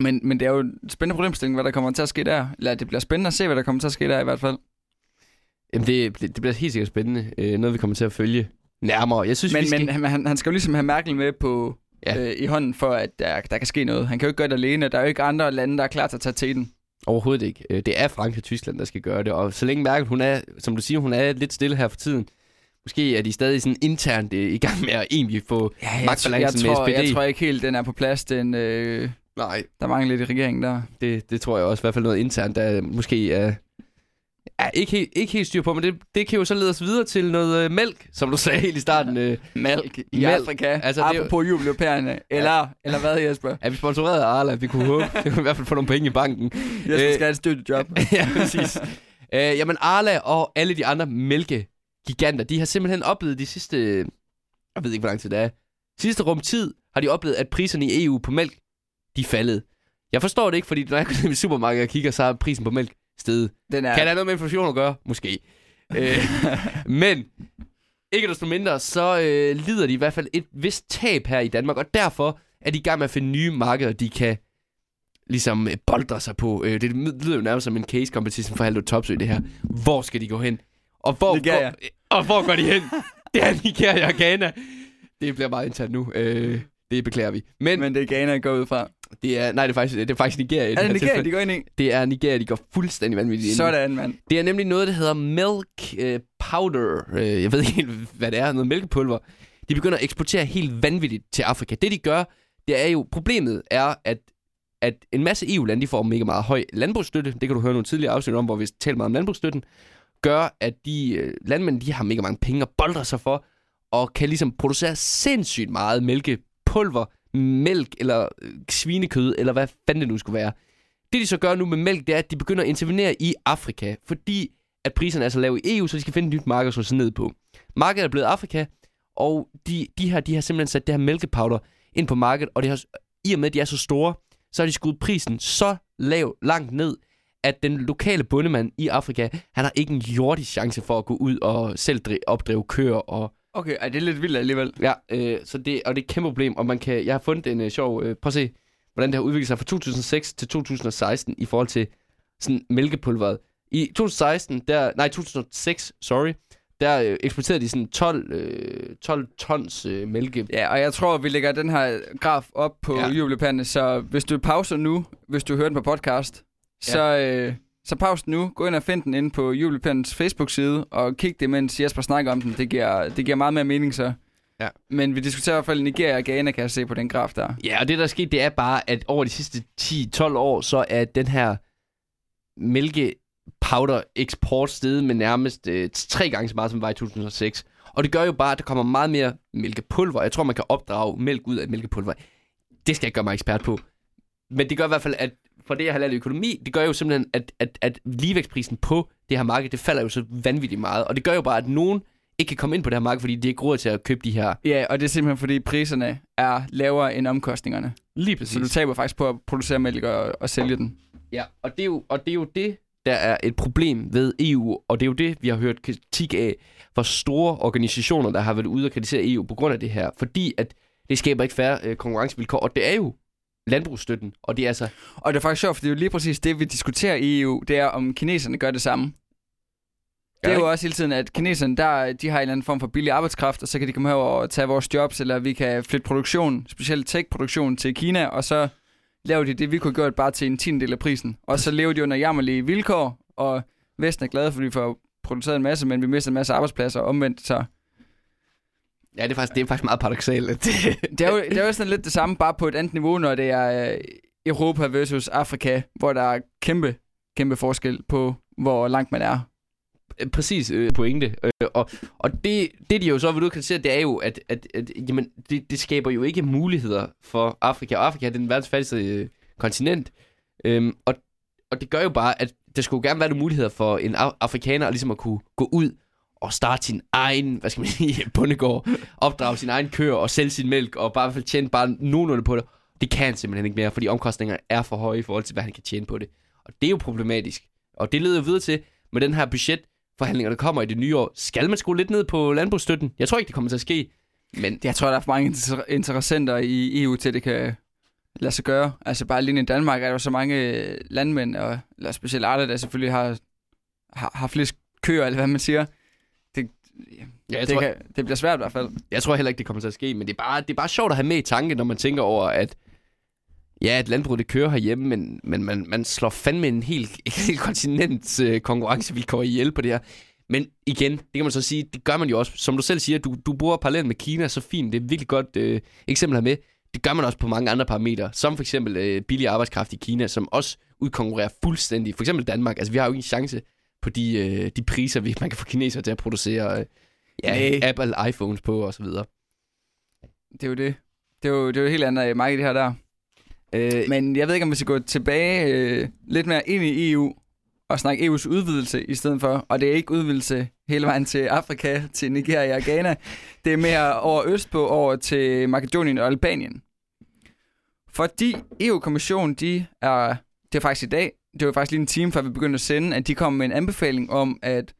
S2: Men, men det er jo en spændende problemstilling, hvad der kommer til at ske der. Eller det bliver spændende at se, hvad der kommer til at ske der i hvert fald.
S1: Jamen, det, det bliver helt sikkert spændende. Øh, noget, vi kommer til at følge nærmere. Jeg synes,
S2: Men,
S1: vi skal...
S2: men han, han, han skal jo ligesom have Merkel med på, Ja. øh, i hånden, for at der, der kan ske noget. Han kan jo ikke gøre det alene. Der er jo ikke andre lande, der er klar til at tage til den.
S1: Overhovedet ikke. Øh, Det er Frankrig og Tyskland, der skal gøre det. Og så længe Merkel, hun er, som du siger, hun er lidt stille her for tiden. Måske er de stadig sådan internt øh, i gang med at egentlig få
S2: Ja, jeg,
S1: magtbalancen
S2: jeg,
S1: med
S2: tror,
S1: SPD.
S2: jeg tror ikke helt, den er på plads. Den, øh,
S1: Nej,
S2: der mangler lidt i regeringen der.
S1: det, det tror jeg også. I hvert fald noget internt, der måske er... er ikke, helt, ikke helt styr på, men det, det kan jo så lede os videre til noget øh, mælk, som du sagde helt i starten. Øh,
S2: Mælk i
S1: Mælk.
S2: Afrika.
S1: Altså, det er jo-
S2: Apropos jubeleuropæerne. Eller, ja. eller hvad, Jesper?
S1: er vi sponsoreret af Arla? Vi kunne håbe. Vi kunne i hvert fald få nogle penge i banken.
S2: Jesper
S1: Øh,
S2: skal have et støttejob.
S1: ja, præcis. øh, jamen, Arla og alle de andre mælkegiganter, de har simpelthen oplevet de sidste... Jeg ved ikke, hvor lang tid det er. Sidste rum tid har de oplevet, at priserne i EU på mælk, de er faldet. Jeg forstår det ikke, fordi når jeg går i supermarkedet og kigger, så er prisen på mælk steget.
S2: Den er,
S1: Kan det have noget med inflation at gøre? Måske. øh, men ikke desto mindre, så øh, lider de i hvert fald et vist tab her i Danmark, og derfor er de i gang med at finde nye markeder, de kan ligesom øh, boldre sig på. Øh, det lyder jo nærmest som en case competition for Haldo Topsø, det her. Hvor skal de gå hen? Og hvor,
S2: Nigeria.
S1: går, og hvor går de hen? det er Nigeria og Ghana. Det bliver meget internt nu. Øh, det beklager vi. Men, Men
S2: Men det er Ghana, jeg går ud fra.
S1: Det er, nej, det er faktisk, det er faktisk Nigeria.
S2: Er det Nigeria, de går ind i?
S1: Det er Nigeria, de går fuldstændig vanvittigt ind.
S2: Sådan, mand.
S1: Det er nemlig noget, der hedder milk øh, powder. Øh, jeg ved ikke helt, hvad det er. Noget mælkepulver. De begynder at eksportere helt vanvittigt til Afrika. Det, de gør, det er jo... Problemet er, at, at en masse EU-lande, de får mega meget høj landbrugsstøtte. Det kan du høre nogle tidligere afsnit om, hvor vi taler meget om landbrugsstøtten. Gør, at de øh, landmænd, de har mega mange penge at boldre sig for, og kan ligesom producere sindssygt meget mælkepulver, mælk eller øh, svinekød, eller hvad fanden det nu skulle være. Det de så gør nu med mælk, det er, at de begynder at intervenere i Afrika, fordi at priserne er så lave i EU, så de skal finde et nyt marked at slå sig ned på. Markedet er blevet Afrika, og de, de, her, de har simpelthen sat det her mælkepowder ind på markedet, og det har, i og med, at de er så store, så har de skudt prisen så lav, langt ned, at den lokale bondemand i Afrika, han har ikke en jordisk chance for at gå ud og selv opdrive køer og
S2: Okay, ej, det er lidt vildt alligevel.
S1: Ja, øh, så det, og det er et kæmpe problem, og man kan, jeg har fundet en øh, sjov, øh, prøv at se, hvordan det har udviklet sig fra 2006 til 2016 i forhold til sådan mælkepulveret. I 2016, der, nej 2006, sorry, der øh, eksporterede de sådan 12, øh, 12 tons øh, mælke.
S2: Ja, og jeg tror, vi lægger den her graf op på
S1: Ja.
S2: ja. jubilæpanden, så hvis du pauser nu, hvis du hører den på podcast, så, øh, så paus nu. Gå ind og find den inde på jubilæpandens Facebook-side, og kig det, mens Jesper snakker om den. Det giver, det giver meget mere mening så.
S1: Ja.
S2: Men vi diskuterer i hvert fald Nigeria og Ghana, kan jeg se på den graf der.
S1: Ja, og det der er sket, det er bare, at over de sidste 10-12 år, så er den her mælkepowder eksport steget med nærmest øh, tre gange så meget, som var i 2006. Og det gør jo bare, at der kommer meget mere mælkepulver. Jeg tror, man kan opdrage mælk ud af mælkepulver. Det skal jeg ikke gøre mig ekspert på. Men det gør i hvert fald, at for det, jeg har lært i økonomi, det gør jo simpelthen, at, at, at ligevægtsprisen på det her marked, det falder jo så vanvittigt meget. Og det gør jo bare, at nogen ikke kan komme ind på det her marked, fordi de ikke råd til at købe de her.
S2: Ja, og det er simpelthen fordi priserne er lavere end omkostningerne.
S1: Lige
S2: Så du taber faktisk på at producere mælk og, og sælge den.
S1: Ja, og det, er jo, og det er jo det, der er et problem ved EU, og det er jo det, vi har hørt kritik af for store organisationer, der har været ude og kritisere EU på grund af det her, fordi at det skaber ikke færre øh, konkurrencevilkår, og det er jo landbrugsstøtten, og det er altså,
S2: Og det er faktisk sjovt, for det er jo lige præcis det, vi diskuterer i EU, det er, om kineserne gør det samme. Det er jo også hele tiden, at kineserne, der, de har en eller anden form for billig arbejdskraft, og så kan de komme herover og tage vores jobs, eller vi kan flytte produktion, specielt tech-produktion til Kina, og så laver de det, vi kunne gjort bare til en tiende del af prisen. Og så lever de under jammerlige vilkår, og Vesten er glade, fordi vi får produceret en masse, men vi mister en masse arbejdspladser og omvendt. Så
S1: Ja, det er faktisk, det er faktisk meget paradoxalt. Det,
S2: det er, jo, det er jo sådan lidt det samme, bare på et andet niveau, når det er øh, Europa versus Afrika, hvor der er kæmpe, kæmpe forskel på, hvor langt man er.
S1: præcis øh, pointe. Øh, og og det, det, de jo så vil du kritisere, det er jo, at, at, at jamen, det, det skaber jo ikke muligheder for Afrika. Og Afrika er den verdens fattigste øh, kontinent. Øhm, og, og det gør jo bare, at der skulle gerne være nogle muligheder for en af- afrikaner at ligesom at kunne gå ud og starte sin egen, hvad skal man sige, bondegård, opdrage sin egen køer og sælge sin mælk, og bare i hvert fald tjene bare nogenlunde på det. Det kan han simpelthen ikke mere, fordi omkostningerne er for høje i forhold til, hvad han kan tjene på det. Og det er jo problematisk. Og det leder jo videre til, med den her budgetforhandlinger, der kommer i det nye år, skal man skrue lidt ned på landbrugsstøtten. Jeg tror ikke, det kommer til at ske, men
S2: Jeg tror, der er for mange inter- interessenter i EU til, at det kan lade sig gøre. Altså bare lige i Danmark er der jo så mange øh, landmænd, og, eller specielt arter, der selvfølgelig har, har, har flest køer, eller hvad man siger. Det,
S1: ja, jeg,
S2: det,
S1: tror,
S2: kan, det bliver svært i hvert fald.
S1: jeg tror heller ikke, det kommer til at ske. Men det er, bare, det er bare sjovt at have med i tanke, når man tænker over, at ja, at landbruget det kører herhjemme, men, men man, man slår fandme en hel, en hel kontinents øh, konkurrencevilkår ihjel på det her. Men igen, det kan man så sige, det gør man jo også. Som du selv siger, du, du bruger parallelt med Kina så fint. Det er et virkelig godt øh, eksempel her med. Det gør man også på mange andre parametre, som for eksempel øh, billig arbejdskraft i Kina, som også udkonkurrerer fuldstændig. For eksempel Danmark. Altså, vi har jo ikke en chance på de, øh, de priser, vi, man kan få kinesere til at producere øh, ja. Apple iPhones på og så videre.
S2: Det er jo det. Det er jo, det er jo et helt andet marked, det her der.
S1: Øh,
S2: Men jeg ved ikke, om vi skal gå tilbage øh, lidt mere ind i EU og snakke EU's udvidelse i stedet for. Og det er ikke udvidelse hele vejen til Afrika, til Nigeria og Ghana. Det er mere over østpå, over til Makedonien og Albanien. Fordi EU-kommissionen, de er, det er faktisk i dag, det var faktisk lige en time før vi begyndte at sende, at de kom med en anbefaling om, at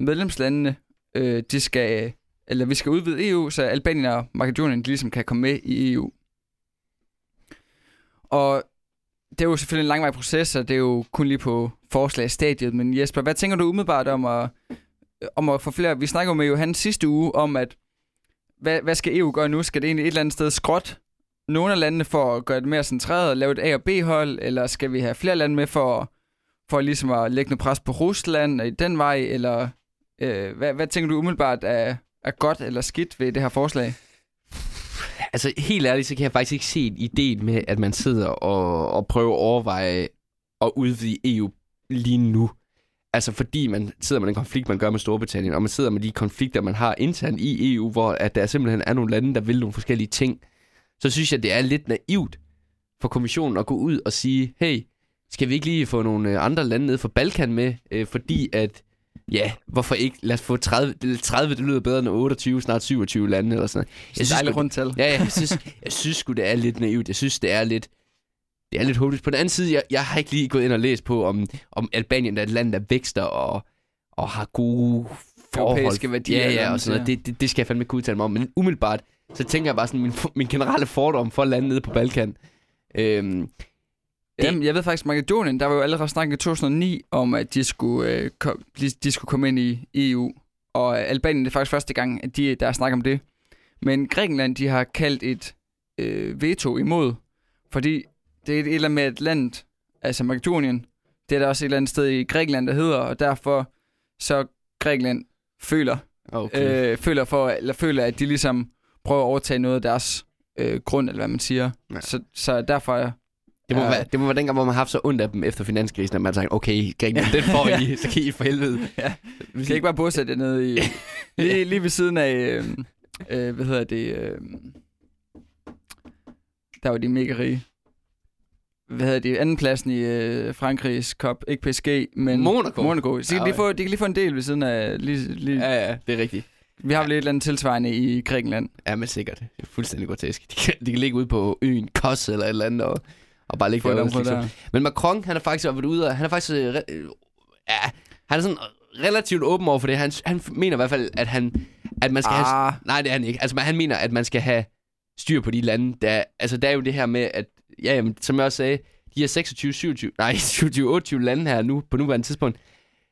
S2: medlemslandene, øh, de skal, eller vi skal udvide EU, så Albanien og Makedonien, de ligesom kan komme med i EU. Og det er jo selvfølgelig en langvarig proces, og det er jo kun lige på forslagsstadiet. Men Jesper, hvad tænker du umiddelbart om at, om at få flere? Vi snakker jo med Johan sidste uge om, at hvad, hvad skal EU gøre nu? Skal det egentlig et eller andet sted skråt nogle af landene for at gøre det mere centreret lave et A- og B-hold? Eller skal vi have flere lande med for, for ligesom at lægge noget pres på Rusland i den vej? Eller øh, hvad, hvad tænker du umiddelbart er, er godt eller skidt ved det her forslag?
S1: altså helt ærligt, så kan jeg faktisk ikke se ideen med, at man sidder og, og prøver at overveje at udvide EU lige nu. Altså fordi man sidder med den konflikt, man gør med Storbritannien, og man sidder med de konflikter, man har internt i EU, hvor at der simpelthen er nogle lande, der vil nogle forskellige ting. Så synes jeg, det er lidt naivt for kommissionen at gå ud og sige, hey, skal vi ikke lige få nogle øh, andre lande ned fra Balkan med, øh, fordi at, ja, hvorfor ikke, lad os få 30, 30 det lyder bedre end 28, snart 27 lande eller sådan noget.
S2: Jeg synes, det er
S1: sgu-
S2: rundt tal.
S1: Ja, ja, jeg synes, jeg synes sgu, det er lidt naivt. Jeg synes, det er lidt, det er lidt håbløst. På den anden side, jeg, jeg har ikke lige gået ind og læst på, om, om Albanien er et land, der vækster og, og har gode forhold.
S2: Europæiske værdier,
S1: Ja, ja, og sådan noget. Det, det, det skal jeg fandme ikke udtale mig om. Men umiddelbart, så tænker jeg bare sådan, min, min generelle fordom for lande nede på Balkan. Øhm, Det-
S2: Jamen, jeg ved faktisk, Makedonien, der var jo allerede snakket i 2009 om, at de skulle, øh, kom, de, de skulle komme ind i EU. Og Albanien, det er faktisk første gang, at de, der er snak om det. Men Grækenland, de har kaldt et øh, veto imod, fordi det er et eller andet med et land, altså Makedonien, det er der også et eller andet sted i Grækenland, der hedder, og derfor så Grækenland føler,
S1: okay.
S2: øh, føler, for, eller føler, at de ligesom prøver at overtage noget af deres øh, grund, eller hvad man siger.
S1: Ja.
S2: Så, så derfor er
S1: det, må
S2: ja.
S1: være, det må være dengang, hvor man har haft så ondt af dem efter finanskrisen, at man sagt, okay, Grækenland, den får I, så kan I for helvede.
S2: Ja. Vi skal ikke bare bosætte jer nede i... lige, lige ved siden af... Øh, øh, hvad hedder det? Øh, der var de mega rige. Hvad hedder det? Andenpladsen i øh, Frankrigs Cup. Ikke PSG, men...
S1: Monaco.
S2: Monaco. Så de, kan
S1: Ja,
S2: lige få, de kan lige få en del ved siden af... Lige, lige. Ja,
S1: ja, det er rigtigt.
S2: Vi har vel et eller andet tilsvarende i Grækenland.
S1: Ja, men sikkert. Det er fuldstændig grotesk. De kan, de kan ligge ude på øen Kos eller et eller andet, og, og bare ligge
S2: Få et
S1: der. Men Macron, han har faktisk været ude, og han er faktisk... Øh, øh, ja, han er sådan relativt åben over for det. Han, han mener i hvert fald, at, han, at man skal have...
S2: Ah,
S1: Nej, det er han ikke. Altså, han mener, at man skal have styr på de lande. Der, altså, der er jo det her med, at... Ja, jamen, som jeg også sagde, de her 26, 27... Nej, 27, 28 lande her nu, på nuværende tidspunkt,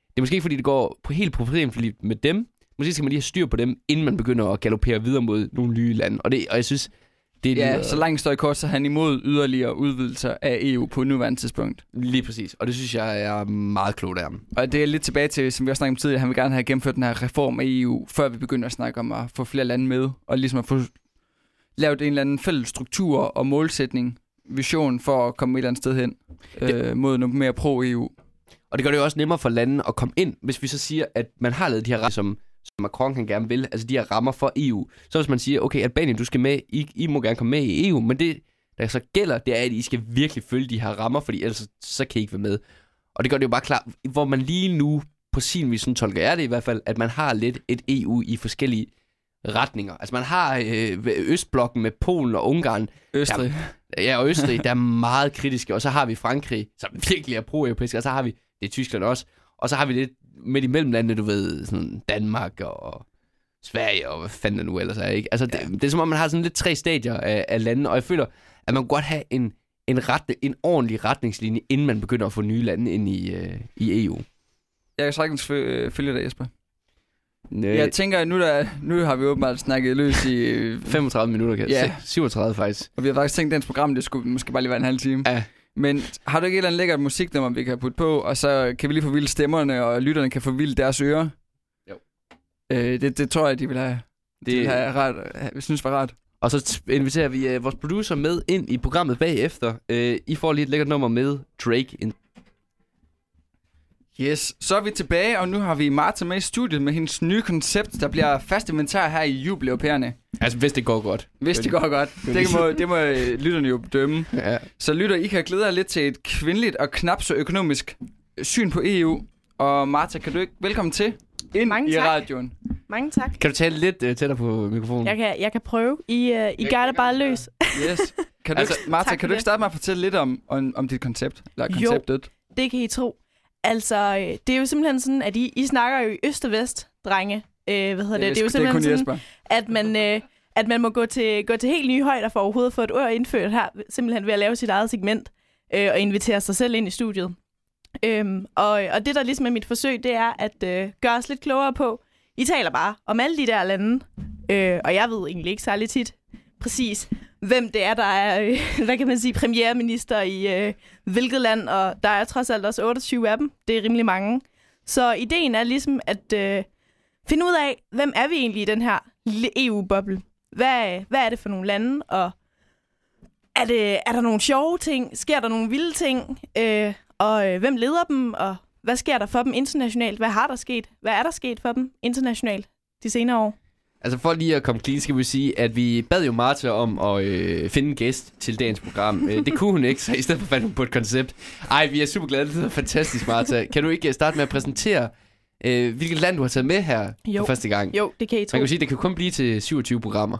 S1: Det er måske ikke, fordi det går på helt problemfrit med dem. Måske skal man lige have styr på dem, inden man begynder at galopere videre mod nogle nye lande. Og, det, og jeg synes, det
S2: Ja,
S1: lyder
S2: så langt står i kort, så er han imod yderligere udvidelser af EU på nuværende tidspunkt.
S1: lige præcis. Og det synes jeg er meget klogt af ham.
S2: Og det er lidt tilbage til, som vi har snakket om tidligere, han vil gerne have gennemført den her reform af EU, før vi begynder at snakke om at få flere lande med, og ligesom at få lavet en eller anden fælles struktur og målsætning, vision for at komme et eller andet sted hen øh, mod noget mere pro-EU.
S1: Og det gør det jo også nemmere for landene at komme ind, hvis vi så siger, at man har lavet de her som, som Macron han gerne vil, altså de her rammer for EU. Så hvis man siger, okay, Albanien, du skal med, I, I må gerne komme med i EU, men det, der så gælder, det er, at I skal virkelig følge de her rammer, fordi ellers så kan I ikke være med. Og det gør det jo bare klart, hvor man lige nu, på sin vis, sådan tolker jeg det i hvert fald, at man har lidt et EU i forskellige retninger. Altså man har øh, Østblokken med Polen og Ungarn,
S2: Østrig.
S1: Ja, og Østrig, der er meget kritiske. Og så har vi Frankrig, som virkelig er pro-europæisk. Og så har vi, det er Tyskland også. Og så har vi lidt midt imellem landene, du ved, sådan Danmark og Sverige og hvad fanden det nu ellers er, ikke? Altså, det,
S2: Ja.
S1: det er som om, man har sådan lidt tre stadier af, af lande, og jeg føler, at man godt have en, en, ret, en ordentlig retningslinje, inden man begynder at få nye lande ind i, øh, i EU.
S2: Jeg kan sagtens øh, følge dig, Jesper.
S1: Øh,
S2: Jeg tænker, at nu, der, nu har vi åbenbart snakket løs i... øh,
S1: 35 minutter, kan
S2: Ja.
S1: jeg 37 faktisk.
S2: Og vi har faktisk tænkt, at dagens program, det skulle måske bare lige være en halv time.
S1: Ja.
S2: Men har du ikke et eller andet lækkert musiknummer, vi kan putte på, og så kan vi lige forvilde stemmerne, og lytterne kan forvilde deres ører?
S1: Jo.
S2: Øh, det, det tror jeg, de vil have. Det... De vil have ret, jeg synes var rart.
S1: Og så inviterer vi øh, vores producer med ind i programmet bagefter. Øh, I får lige et lækkert nummer med Drake. En
S2: Yes, så er vi tilbage, og nu har vi Martha med i studiet med hendes nye koncept, der bliver fast inventar her i jubilæupærerne.
S1: altså, hvis det går godt.
S2: Hvis det går godt. Det må, det må øh, lytterne jo bedømme.
S1: Ja.
S2: Så lytter, I kan glæde jer lidt til et kvindeligt og knap så økonomisk syn på EU. Og Martha, kan du ikke velkommen til ind
S3: Mange
S2: i
S3: tak.
S2: radioen.
S3: Mange tak.
S1: Kan du tale lidt uh, tættere på mikrofonen?
S3: Jeg kan, jeg kan prøve. I, uh, I gør det bare løs.
S2: Yes. Kan du,
S1: Altså,
S2: ikke, Martha,
S3: tak
S2: kan du ikke starte med at fortælle lidt om, om, om dit koncept? Eller
S3: Jo.
S2: konceptet?
S3: Det kan I tro. Altså, øh, det er jo simpelthen sådan, at I, I snakker jo i øst og vest, drenge. Øh, hvad hedder det? Det er jo
S2: det er
S3: simpelthen sådan, at man, øh, at man må gå til, gå til helt nye højder for overhovedet at få et ord indført her, simpelthen ved at lave sit eget segment øh, og invitere sig selv ind i studiet. Øhm, og, og det, der ligesom er mit forsøg, det er at øh, gøre os lidt klogere på, I taler bare om alle de der lande, øh, og jeg ved egentlig ikke særlig tit præcis, hvem det er, der er, øh, hvad kan man sige, premierminister i øh, hvilket land, og der er trods alt også 28 af dem. Det er rimelig mange. Så ideen er ligesom at øh, finde ud af, hvem er vi egentlig i den her lille EU-boble? Hvad, hvad er det for nogle lande, og er, det, er der nogle sjove ting? Sker der nogle vilde ting? Øh, og øh, hvem leder dem? Og hvad sker der for dem internationalt? Hvad har der sket? Hvad er der sket for dem internationalt de senere år?
S1: Altså for lige at komme clean, skal vi sige, at vi bad jo Martha om at øh, finde en gæst til dagens program. øh, det kunne hun ikke, så i stedet for fandt hun på et koncept. Ej, vi er super glade. Det lyder fantastisk, Martha. Kan du ikke øh, starte med at præsentere, øh, hvilket land du har taget med her
S3: Jo.
S1: for første gang?
S3: Jo, det kan I tro.
S1: Man kan sige, at det kan kun blive til 27 programmer.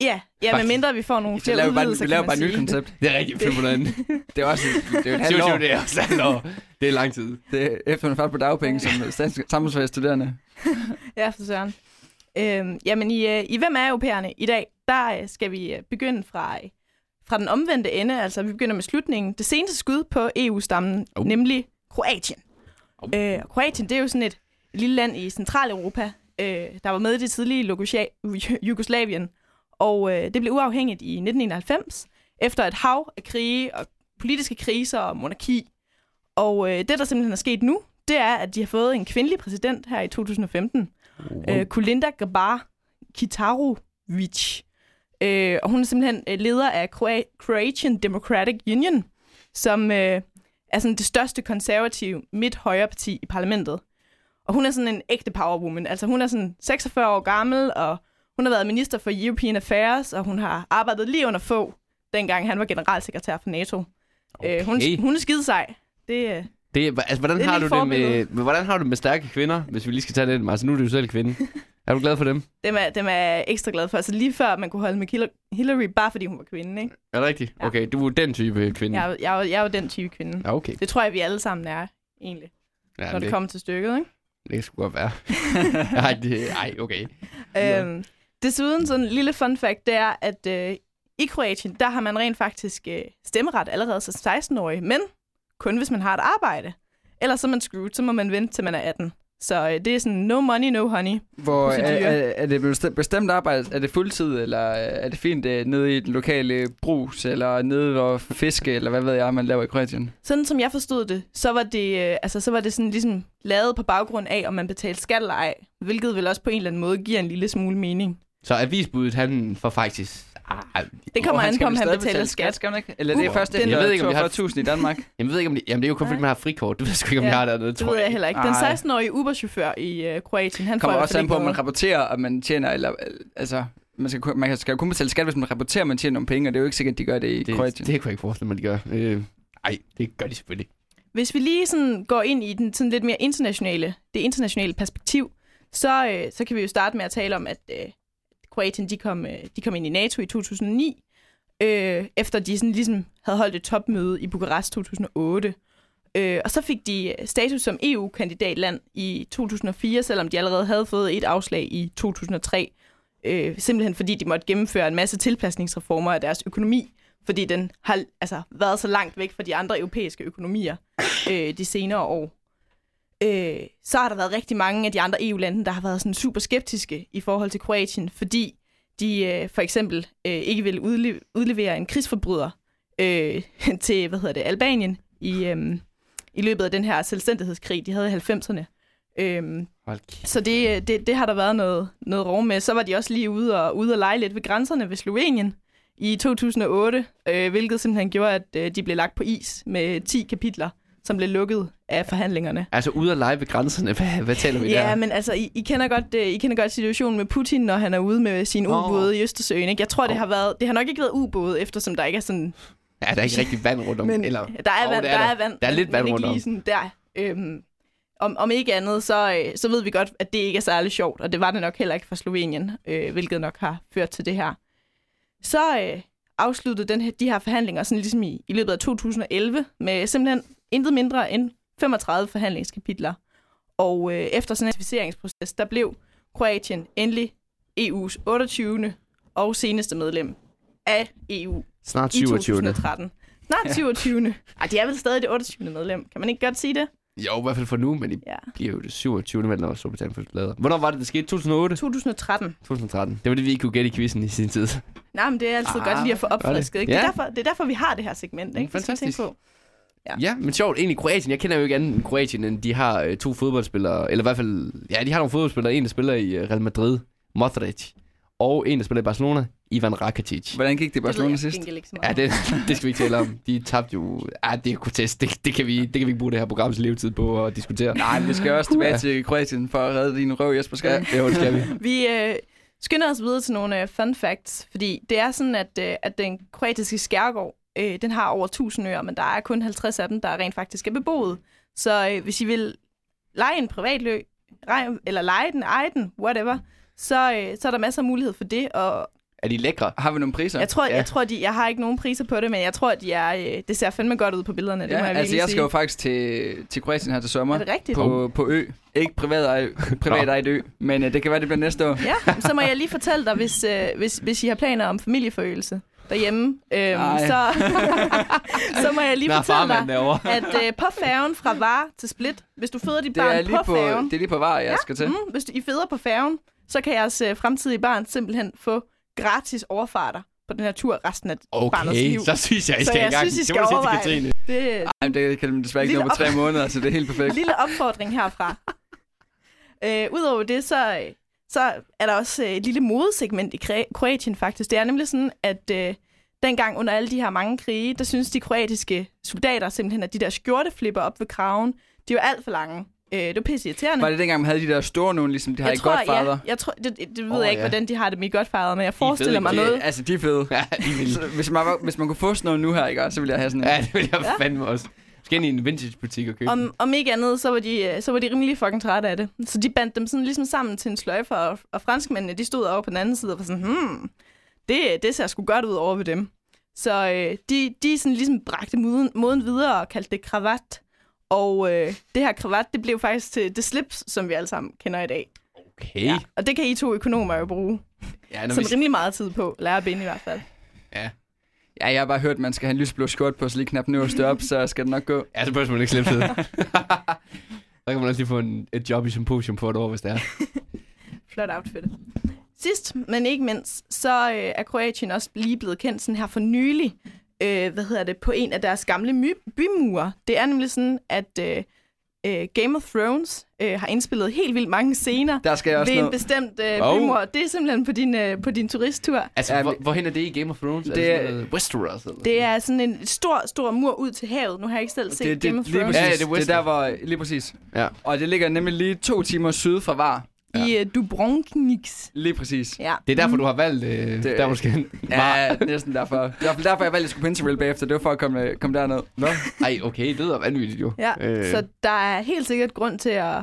S3: Ja, ja
S1: Faktisk.
S3: medmindre vi får nogle flere
S2: laver bare,
S3: udvidelser,
S2: vi laver bare
S3: man
S2: et nyt koncept.
S1: Det er rigtig fedt på den.
S2: Det er også det er jo et halvt år.
S1: 27, det er også halvt år. Det er lang tid.
S2: Det er efter, hun er på dagpenge som samfundsfagsstuderende.
S3: Ja, for søren. Øhm, jamen, i, øh, i Hvem er europæerne i dag, der øh, skal vi øh, begynde fra, øh, fra den omvendte ende. Altså, vi begynder med slutningen. Det seneste skud på EU-stammen,
S1: Oh.
S3: nemlig Kroatien.
S1: Oh.
S3: Øh, Kroatien, det er jo sådan et lille land i Centraleuropa, øh, der var med i det tidlige Jugosla- Jugoslavien. Og øh, det blev uafhængigt i 1991, efter et hav af krige og politiske kriser og monarki. Og øh, det, der simpelthen er sket nu, det er, at de har fået en kvindelig præsident her i 2015.
S1: Wow.
S3: Øh, Kulinda Gabar Kitarovic. Øh, og hun er simpelthen øh, leder af Croa- Croatian Democratic Union, som øh, er sådan det største konservative midt-højre parti i parlamentet. Og hun er sådan en ægte powerwoman. Altså hun er sådan 46 år gammel, og hun har været minister for European Affairs, og hun har arbejdet lige under få, dengang han var generalsekretær for NATO. Okay. Øh, hun, hun er skide sej. Det, øh,
S1: Det, altså, hvordan
S3: Det
S1: har du det med, hvordan har du det med stærke kvinder, hvis vi lige skal tage det? Altså, nu er du jo selv kvinde. Er du glad for dem?
S3: dem, er, dem er ekstra glad for. Altså lige før man kunne holde med Hillary- bare fordi hun var kvinde, ikke?
S1: Er det rigtigt?
S3: Ja.
S1: Okay, du er den type kvinde.
S3: Jeg, er jeg, er jeg er jo den type kvinde.
S1: Ja, okay.
S3: Det tror jeg, vi alle sammen er, egentlig,
S1: Ja,
S3: når
S1: det,
S3: det kommer til stykket, ikke?
S1: det skulle godt være. Ej, det, ej, okay.
S3: Øhm, desuden sådan en lille fun fact, det er, at øh, i Kroatien, der har man rent faktisk øh, stemmeret allerede som 16-årig, men kun hvis man har et arbejde. Ellers så er man screwed, så må man vente til man er 18. Så øh, det er sådan, no money, no honey.
S2: Hvor er, er, er det bestemt, bestemt arbejde? Er det fuldtid, eller er det fint øh, nede i den lokale brus, eller nede hvor fiske, eller hvad ved jeg, man laver i Kroatien?
S3: Sådan som jeg forstod det, så var det, øh, altså, så var det sådan ligesom lavet på baggrund af, om man betalte skat eller ej. Hvilket vel også på en eller anden måde giver en lille smule mening.
S1: Så avisbuddet, han får faktisk... Ah,
S3: Det kommer an på, om han betaler
S2: betale
S3: skat.
S2: Skal man ikke? Eller det er
S3: Uh,
S2: først
S3: den-
S1: Jeg ved ikke, om de har-
S2: 42.000 i Danmark.
S1: jeg ved ikke, om det... Jamen, det er jo kun, fordi man har frikort. Det ved jeg sgu ikke, om
S3: Ja,
S1: jeg har dernede,
S3: Det
S1: tror
S3: ved jeg
S1: jeg.
S3: heller ikke. Den
S2: Ej.
S3: 16-årige Uber-chauffør i øh, Kroatien, han får
S2: kommer
S3: hvert
S2: også an på, om man rapporterer, at man tjener, eller, altså, man skal, man skal jo kun betale skat, hvis man rapporterer, at man tjener nogle penge, og det er jo ikke sikkert, at de gør det i
S1: Det,
S2: Kroatien.
S1: det kunne jeg ikke forestille mig, de gør. Øh, ej, det gør de selvfølgelig.
S3: Hvis vi lige sådan går ind i den sådan lidt mere internationale, det internationale perspektiv, så, øh, så kan vi jo starte med at tale om, at øh, Kroatien de kom, øh, de kom ind i NATO i 2009, øh, efter de sådan ligesom havde holdt et topmøde i Bukarest 2008. Øh, og så fik de øh, status som EU-kandidatland i 2004, selvom de allerede havde fået et afslag i 2003. Øh, simpelthen fordi de måtte gennemføre en masse tilpasningsreformer af deres økonomi, fordi den har altså, været så langt væk fra de andre europæiske økonomier øh, de senere år. Øh, så har der været rigtig mange af de andre EU-lande, der har været sådan super skeptiske i forhold til Kroatien, fordi de øh, for eksempel øh, ikke vil udle- udlevere en krigsforbryder øh, til hvad hedder det, Albanien i, øh, i løbet af den her selvstændighedskrig, de havde i 90'erne. Øh,
S1: Hold kæft.
S3: så det, det, det har der været noget, noget rov med. Så var de også lige ude og, ude og lege lidt ved grænserne ved Slovenien i 2008, øh, hvilket simpelthen gjorde, at øh, de blev lagt på is med 10 kapitler, som blev lukket af forhandlingerne.
S1: Altså, ude at lege ved grænserne. Hvad, hvad taler vi
S3: Ja,
S1: der?
S3: men altså, I, I, kender godt, øh, I kender godt situationen med Putin, når han er ude med sin ubåde i Østersøen. Ikke? Jeg tror, det
S1: Åh.
S3: har været, det har nok ikke været ubåde, eftersom der ikke er sådan...
S1: Ja, der er ikke rigtig vand rundt om.
S3: Men
S1: eller,
S3: der er
S1: Jo,
S3: vand,
S1: det
S3: der,
S1: er der.
S3: er vand.
S1: Der er lidt vand rundt om.
S3: sådan der. Øhm, om, om ikke andet, så, øh, så ved vi godt, at det ikke er særlig sjovt, og det var det nok heller ikke for Slovenien, øh, hvilket nok har ført til det her. Så øh, afsluttede den her, de her forhandlinger sådan ligesom i, i løbet af 2011 med simpelthen intet mindre end 35 forhandlingskapitler. Og øh, efter sådan en ratificeringsproces, der blev Kroatien endelig EU's 28. og seneste medlem af EU
S1: Snart
S3: i
S1: 27.
S3: 2013. Snart 27. Ej, de er vel stadig det 28. medlem. Kan man ikke godt sige det?
S1: Jo, i hvert fald for nu, men de
S3: Ja.
S1: bliver jo det 27. valg, når Storbritannien først lader. Hvornår var det, det skete? 2008?
S3: 2013.
S1: 2013. Det var det, vi ikke kunne gætte i quizzen i sin tid.
S3: Nej, men det er altid
S1: Ah,
S3: ah, godt lige at få opfrisket. Ikke?
S1: Ja.
S3: Det, er derfor, det er derfor, vi har det her segment. Ikke?
S1: Fantastisk.
S3: på.
S1: Ja.
S3: Ja.
S1: men sjovt. Egentlig Kroatien. Jeg kender jo ikke andet end Kroatien, end de har øh, to fodboldspillere. Eller i hvert fald, ja, de har nogle fodboldspillere. En, der spiller i øh, Real Madrid, Modric. Og en, der spiller i Barcelona, Ivan Rakitic.
S2: Hvordan gik det i
S3: Det
S2: Barcelona
S3: jeg
S2: sidst?
S1: Ja, det, det skal vi ikke tale om. De tabte jo... Ja, det er grotesk. Det, det, kan vi, det kan vi ikke bruge det her programs levetid på at diskutere.
S2: Nej, men vi skal også tilbage til Kroatien for at redde din røv, Jesper Skag.
S1: Ja, jo, det skal vi.
S3: Vi øh, skynder os videre til nogle øh, fun facts, fordi det er sådan, at, øh, at den kroatiske skærgård, øh, den har over 1000 øer, men der er kun 50 af dem, der rent faktisk er beboet. Så øh, hvis I vil lege en privat ø, rej- eller lege den, eje den, whatever, så, øh, så er der masser af mulighed for det, og
S1: Er de lækre?
S2: Har vi nogle priser?
S3: Jeg tror,
S1: Ja.
S3: jeg tror de, jeg har ikke nogen priser på det, men jeg tror, de er, øh, det ser fandme godt ud på billederne. Det
S2: ja,
S3: må jeg
S2: altså jeg skal jo
S3: sige.
S2: faktisk til, til Kroatien her til sommer.
S3: Er det rigtigt?
S2: På, på ø. Ikke privat, ej, privat ejet ø, men uh, det kan være, det bliver næste år.
S3: Ja, så må jeg lige fortælle dig, hvis, øh, hvis, hvis I har planer om familieforøgelse derhjemme, øhm,
S2: Ej.
S3: så, så må jeg lige
S1: Nå,
S3: fortælle dig,
S1: derovre.
S3: at øh, på færgen fra Var til Split, hvis du føder dit
S2: Det
S3: barn på,
S2: på,
S3: færgen,
S2: det er lige på var, jeg skal til.
S3: mm, hvis du, I føder på færgen, så kan jeres øh, fremtidige barn simpelthen få gratis overfarter på den her tur resten af barnets
S1: Okay,
S3: liv.
S1: så synes jeg, I
S3: Så
S1: skal
S3: jeg
S1: i gang.
S3: synes, I
S1: Det
S3: skal
S1: må du sige til
S3: overveje. Det,
S2: Ej, men det kan desværre ikke nå på tre måneder, så det er helt perfekt.
S3: lille opfordring herfra. øh, Udover det, så, så er der også øh, et lille modesegment i Kroatien faktisk. Det er nemlig sådan, at øh, dengang under alle de her mange krige, der synes de kroatiske soldater simpelthen, at de der skjorteflipper op ved kraven, de var alt for lange. Øh, det var pisse irriterende.
S2: Var det dengang, man havde de der store nogen, ligesom de har i
S3: tror,
S2: Godfather?
S3: ja, jeg tror, det, det, det ved oh, jeg ikke,
S1: ja.
S3: hvordan de har det med i Godfather, men jeg forestiller mig noget.
S2: Det, altså, de er fede.
S1: Ja, de
S2: hvis, man, var- hvis man kunne få sådan noget nu her, ikke, så ville jeg have sådan en.
S1: Ja, det vil jeg fandme også. Skal ind i en vintage-butik og købe.
S3: Om, om ikke andet, så var, de, øh, så var de rimelig fucking trætte af det. Så de bandt dem sådan ligesom sammen til en sløjfe, og, og franskmændene, de stod over på den anden side og var sådan, hmm, det, det ser sgu godt ud over ved dem. Så øh, de, de sådan ligesom bragte moden, moden videre og kaldte det kravat. Og øh, det her kravat, det blev faktisk til det slips, som vi alle sammen kender i dag.
S1: Okay.
S3: Ja. Og det kan I to økonomer jo bruge.
S1: Ja,
S3: Som
S1: vi,
S3: rimelig meget tid på. Lære at binde i hvert fald.
S1: ja.
S2: Ja, jeg har bare hørt, at man skal have en lysblå skjort på, så lige knap øverst op, så skal det nok gå.
S1: Ja, så behøver man ikke slippe det. så kan man også lige få en, et job i symposium på et år, hvis det er.
S3: Flot outfit. Sidst, men ikke mindst, så øh, er Kroatien også lige blevet kendt sådan her for nylig, øh, hvad hedder det, på en af deres gamle my- bymure. Det er nemlig sådan, at øh, øh, Game of Thrones øh, har indspillet helt vildt mange scener
S2: Der skal jeg også
S3: ved en bestemt øh,
S1: Wow.
S3: bymur. Det er simpelthen på din, øh, på din turisttur.
S1: Altså,
S2: Ja,
S1: hvor, hvorhen er det i Game of Thrones?
S2: Det
S1: er
S2: er-
S1: det Westeros? Eller?
S3: Det er sådan en stor, stor mur ud til havet. Nu har jeg ikke selv set
S2: det, det,
S3: Game of
S2: lige
S3: Thrones.
S2: præcis,
S1: Ja, det er
S2: det er der, hvor... Lige præcis.
S1: Ja.
S2: Og det ligger nemlig lige to timer syd fra Var.
S3: I øh, Dubrovnik.
S2: Lige præcis.
S3: Ja.
S1: Det er derfor, du har valgt øh, det... Der, måske.
S2: Ja, næsten derfor. Det var derfor, jeg valgte at skulle på Interrail bagefter. Det var for at komme, komme derned.
S1: Nå, ej, okay, det lyder vanvittigt jo.
S3: Ja,
S1: Øh.
S3: øh. så der er helt sikkert grund til at,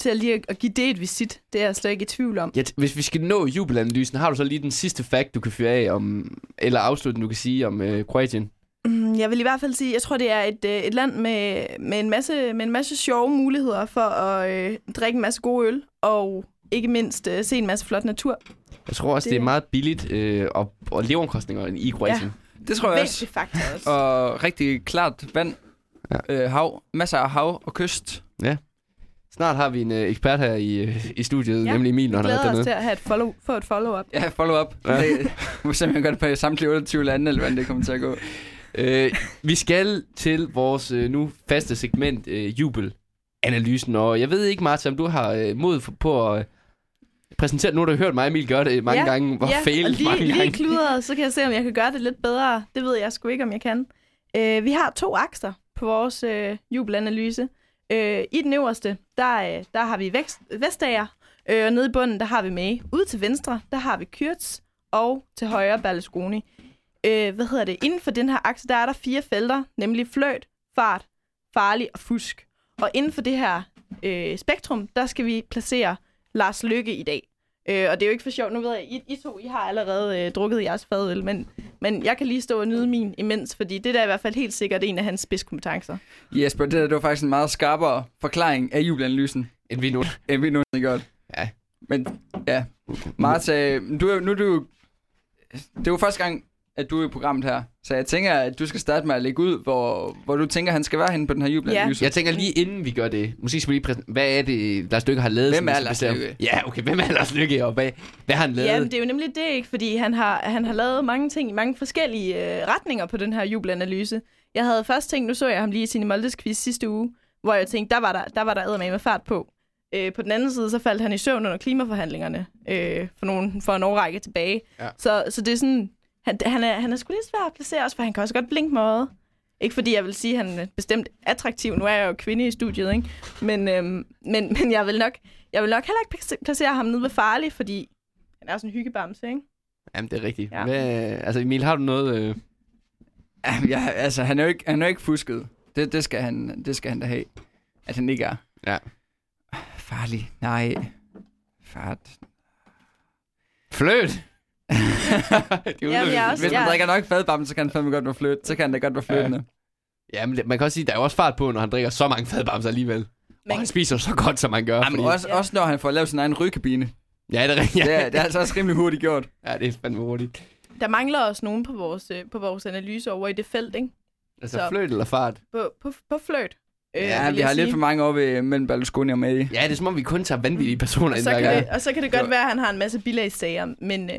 S3: til at lige at, give det et visit. Det er jeg slet ikke i tvivl om.
S1: Ja, hvis vi skal nå jubelanalysen, har du så lige den sidste fact, du kan fyre af om, eller afslutning, du kan sige om øh, Kroatien?
S3: Mm, Jeg vil i hvert fald sige, jeg tror, det er et, øh, et land med, med, en masse, med en masse sjove muligheder for at øh, drikke en masse god øl, og ikke mindst øh, se en masse flot natur.
S1: Jeg tror også, det,
S3: Det-
S1: er meget billigt øh, og, og leveomkostninger i Kroatien.
S2: Det tror jeg også.
S3: Faktor også.
S2: Og rigtig klart vand,
S1: Ja.
S2: øh, hav, masser af hav og kyst.
S1: Snart har vi en øh, ekspert her i, øh, i studiet,
S3: Ja,
S1: nemlig Emil, når
S3: Vi
S1: han er
S3: glæder os
S1: dernede.
S3: til at have et follow, få et follow-up.
S2: Ja, follow up.
S1: Ja.
S2: Ja. Det må simpelthen gøre det på samtlige 28 lande, eller hvordan det kommer til at gå.
S1: Øh, vi skal til vores øh, nu faste segment, øh, jubelanalysen. Og jeg ved ikke, Martin, om du har øh, mod for, på at øh, præsentere det. Nu har du hørt mig Emil gøre det mange
S3: Ja,
S1: gange, hvor
S3: ja,
S1: fail
S3: lige,
S1: mange
S3: lige
S1: gange.
S3: kludret, så kan jeg se, om jeg kan gøre det lidt bedre. Det ved jeg sgu ikke, om jeg kan. Øh, vi har to akser på vores øh, jubelanalyse. Øh, I den øverste, der, øh, der har vi vækst, Vestager, øh, og nede i bunden, der har vi May. Ude til venstre, der har vi Kyrts, og til højre Berlusconi. Øh, hvad hedder det? Inden for den her akse, der er der fire felter, nemlig fløjt, fart, farlig og fusk. Og inden for det her øh, spektrum, der skal vi placere Lars Lykke i dag. Øh, og det er jo ikke for sjovt. Nu ved jeg, I, I to I har allerede øh, drukket jeres fadøl, men, men jeg kan lige stå og nyde min imens, fordi det der er i hvert fald helt sikkert en af hans spidskompetencer.
S2: Jesper, det, der, det var faktisk en meget skarpere forklaring af jubelanalysen,
S1: End vi nu.
S2: end vi nogensinde gjort.
S1: Ja.
S2: Men ja, Martha, du, er- nu er du Det er jo første gang, at du er i programmet her. Så jeg tænker, at du skal starte med at lægge ud, hvor, hvor du tænker, han skal være henne på den her jubelanalyse.
S1: Jeg tænker lige inden vi gør det, måske skal vi lige præsentere, hvad er det, Lars Lykke har lavet?
S2: Hvem er Lars? Lykke?
S1: Ja, okay, hvem er Lars Lykke, og hvad, hvad har han lavet?
S3: Ja, men det er jo nemlig det, ikke? Fordi han har, han har lavet mange ting i mange forskellige øh, retninger på den her jubelanalyse. Jeg havde først tænkt, nu så jeg ham lige i sin Moldes quiz sidste uge, hvor jeg tænkte, der var der, der, var der med fart på. Øh, på den anden side, så faldt han i søvn under klimaforhandlingerne øh, for, nogle, for en årrække tilbage.
S1: Ja.
S3: Så, så det er sådan, han, han, er, han er sgu lidt svær at placere også, for han kan også godt blinke med øjet. Ikke fordi jeg vil sige, at han er bestemt attraktiv. Nu er jeg jo kvinde i studiet, ikke? Men, øhm, men, men jeg, vil nok, jeg vil nok heller ikke plac- placere ham nede ved farlig, fordi han er sådan en hyggebamse, ikke?
S1: Jamen, det er rigtigt.
S3: Ja.
S1: Hvad, altså, Emil, har du noget... Øh...
S2: Ja, ja, altså, han er jo ikke, han er jo ikke fusket. Det, det, skal han, det skal han da have. At han ikke er.
S1: Ja.
S2: Farlig. Nej. Fart.
S1: Fløt! det er
S3: Jamen, jeg er også-
S2: Hvis man
S3: Ja.
S2: drikker nok fadbamse, så kan han fandme godt være fløt. Så kan han da godt være fløtende.
S1: Ja, men det- man kan også sige, der er jo også fart på, når han drikker så mange fadbamser alligevel. Men... Og
S3: Men
S1: han spiser så godt, som han gør.
S2: Ja, men
S1: fordi...
S2: også,
S3: Ja.
S2: også når han får lavet sin egen rygekabine.
S1: Ja, det er rigtigt.
S2: Det
S1: Ja.
S2: er, det er altså også rimelig hurtigt gjort.
S1: ja, det er fandme hurtigt.
S3: der mangler også nogen på vores, øh, på vores analyse over i det felt, ikke?
S1: Altså,
S3: Så-
S1: fløt eller fart?
S3: På, på, på fløjt. Øh,
S2: Ja, vi har lidt
S3: sige.
S2: for mange over ved, mellem Berlusconi og May.
S1: Ja, det er som om, vi kun tager vanvittige personer
S3: og
S1: ind
S3: så,
S1: hver
S3: kan det, og så kan det godt være, at han har en masse bilagssager, men, øh,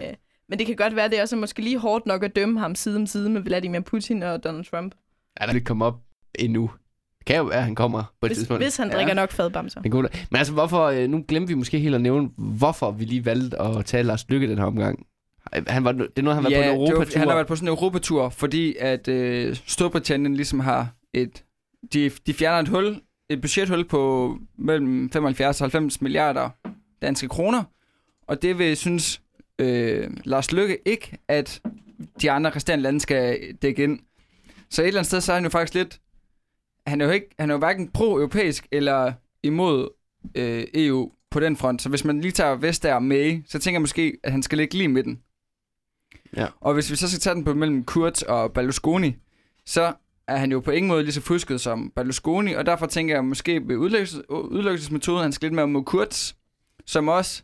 S3: men det kan godt være, det er også måske lige hårdt nok at dømme ham side om side med Vladimir Putin og Donald Trump,
S1: Ja, der vil ikke komme op endnu. Det kan jo være, at han kommer på et
S3: hvis,
S1: tidspunkt.
S3: hvis han
S2: Ja.
S3: drikker nok fadbamser.
S1: Det er. Men altså, hvorfor, øh, nu glemte vi måske helt at nævne, hvorfor vi lige valgte at tage Lars Lykke den her omgang. Han var, det er noget, han var
S2: ja,
S1: på en Europatur.
S2: han har været på sådan en Europatur, fordi at øh, Storbritannien ligesom har et... De, de fjerner et hul, et budgethul på mellem 75 og 90 milliarder danske kroner, og det vil, synes øh, Lars Lykke ikke, at de andre resterende lande skal dække ind. Så et eller andet sted, så er han jo faktisk lidt... Han er jo, ikke, han er jo hverken pro-europæisk eller imod øh, EU på den front. Så hvis man lige tager Vestager med, så tænker jeg måske, at han skal ligge lige i midten.
S1: Ja.
S2: Og hvis vi så skal tage den på mellem Kurt og Berlusconi, så er han jo på ingen måde lige så fusket som Berlusconi, og derfor tænker jeg måske ved udløses, udløsningsmetoden, han skal lidt mere mod Kurz, som også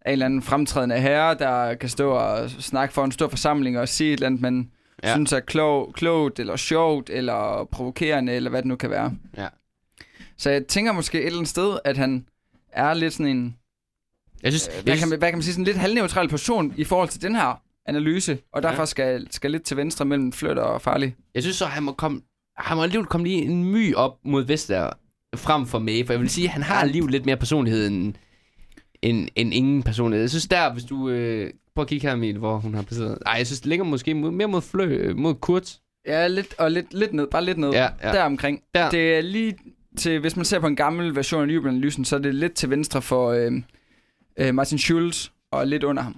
S2: er en eller anden fremtrædende herre, der kan stå og snakke for en stor forsamling og sige et eller andet, men
S1: Ja.
S2: synes er klog, klogt, eller sjovt, eller provokerende, eller hvad det nu kan være.
S1: Ja.
S2: Så jeg tænker måske et eller andet sted, at han er lidt sådan en,
S1: Jeg synes,
S2: øh,
S1: jeg
S2: hvad,
S1: synes
S2: kan, man, hvad kan man sige, sådan en lidt halvneutral person i forhold til den her analyse, og derfor
S1: Ja.
S2: skal, skal lidt til venstre mellem flirt og farlig.
S1: Jeg synes så, han må, komme, han må alligevel komme lige en my op mod Vestager frem for May. For jeg vil sige, at han har alligevel lidt mere personlighed end, end, end ingen personlighed. Jeg synes der, hvis du... Øh, prøv at kigge her, Emil, hvor hun har placeret. Nej, jeg synes, det ligger måske mod, mere mod Flø, øh, mod Kurt.
S2: Ja, lidt, og lidt, lidt ned, bare lidt ned.
S1: Ja, ja.
S2: Der omkring.
S1: Der.
S2: Det er lige til, hvis man ser på en gammel version af jubelanalysen, så er det lidt til venstre for øh, øh, Martin Schulz, og lidt under ham.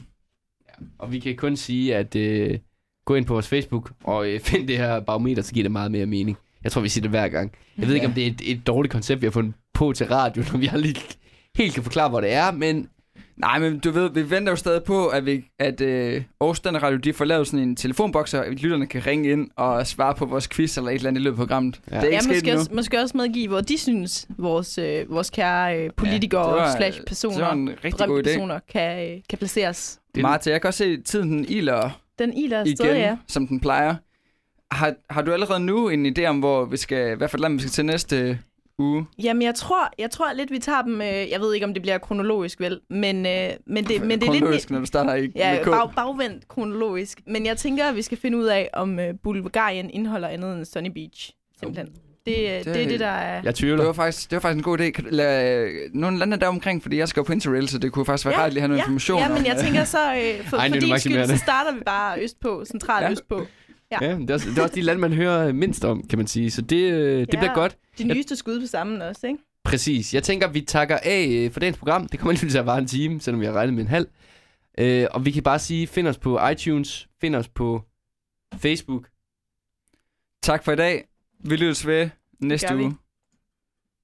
S1: Og vi kan kun sige, at øh, gå ind på vores Facebook og øh, find det her barometer, så giver det meget mere mening. Jeg tror, vi siger det hver gang. Jeg ved ikke,
S2: Ja.
S1: om det er et, et dårligt koncept, vi har fundet på til radio, når vi har lige helt kan forklare, hvor det er, men
S2: Nej, men du ved, vi venter jo stadig på, at, vi, at øh, Aarhus Standard Radio, de får lavet sådan en telefonboks, så lytterne kan ringe ind og svare på vores quiz eller et eller andet i løbet af programmet.
S1: Ja.
S2: Det er ikke
S3: Ja,
S2: sket
S3: måske også, måske også medgive, hvor de synes, vores, øh, vores kære øh, politikere
S2: var-
S3: ja, slash
S2: Det var
S3: personer,
S2: en rigtig god idé.
S3: personer, kan, øh, kan placeres.
S1: Det-
S2: Martha, jeg kan også se, at tiden den iler
S3: Den iler
S2: igen,
S3: afsted, ja.
S2: som den plejer. Har, har du allerede nu en idé om, hvor vi skal, hvad for et land vi skal til næste uge?
S3: Jamen, jeg tror, jeg tror lidt, vi tager dem... Øh, jeg ved ikke, om det bliver kronologisk, vel? Men, øh, men, det, men det er lidt...
S2: Kronologisk, når du starter i
S3: Ja, bag, bagvendt kronologisk. Men jeg tænker, at vi skal finde ud af, om øh, Bulgarien indeholder andet end Sunny Beach. Simpelthen. Det, det, det er det, der er...
S1: jeg tvivler.
S2: Det var, faktisk, det var faktisk en god idé. Kan du lade nogle lande der omkring, fordi jeg skal på Interrail, så det kunne faktisk være
S3: Ja,
S2: rart lige at have noget
S3: ja,
S2: information
S3: Ja,
S2: om,
S3: men jeg
S2: øh,
S3: tænker så, øh, for,
S1: Ej,
S3: for din skyld, så starter vi bare østpå, centralt
S2: Ja.
S3: østpå. Ja.
S1: Ja, det er, også, det er også de lande, man hører mindst om, kan man sige. Så det, øh, det
S3: Ja.
S1: bliver godt.
S3: De nyeste skud på sammen også, ikke?
S1: Præcis. Jeg tænker, vi takker af øh, for dagens program. Det kommer lige til at vare en time, selvom vi har regnet med en halv. Øh, og vi kan bare sige, find os på iTunes, find os på Facebook.
S2: Tak for i dag. Vi lyttes ved næste
S3: vi.
S2: uge.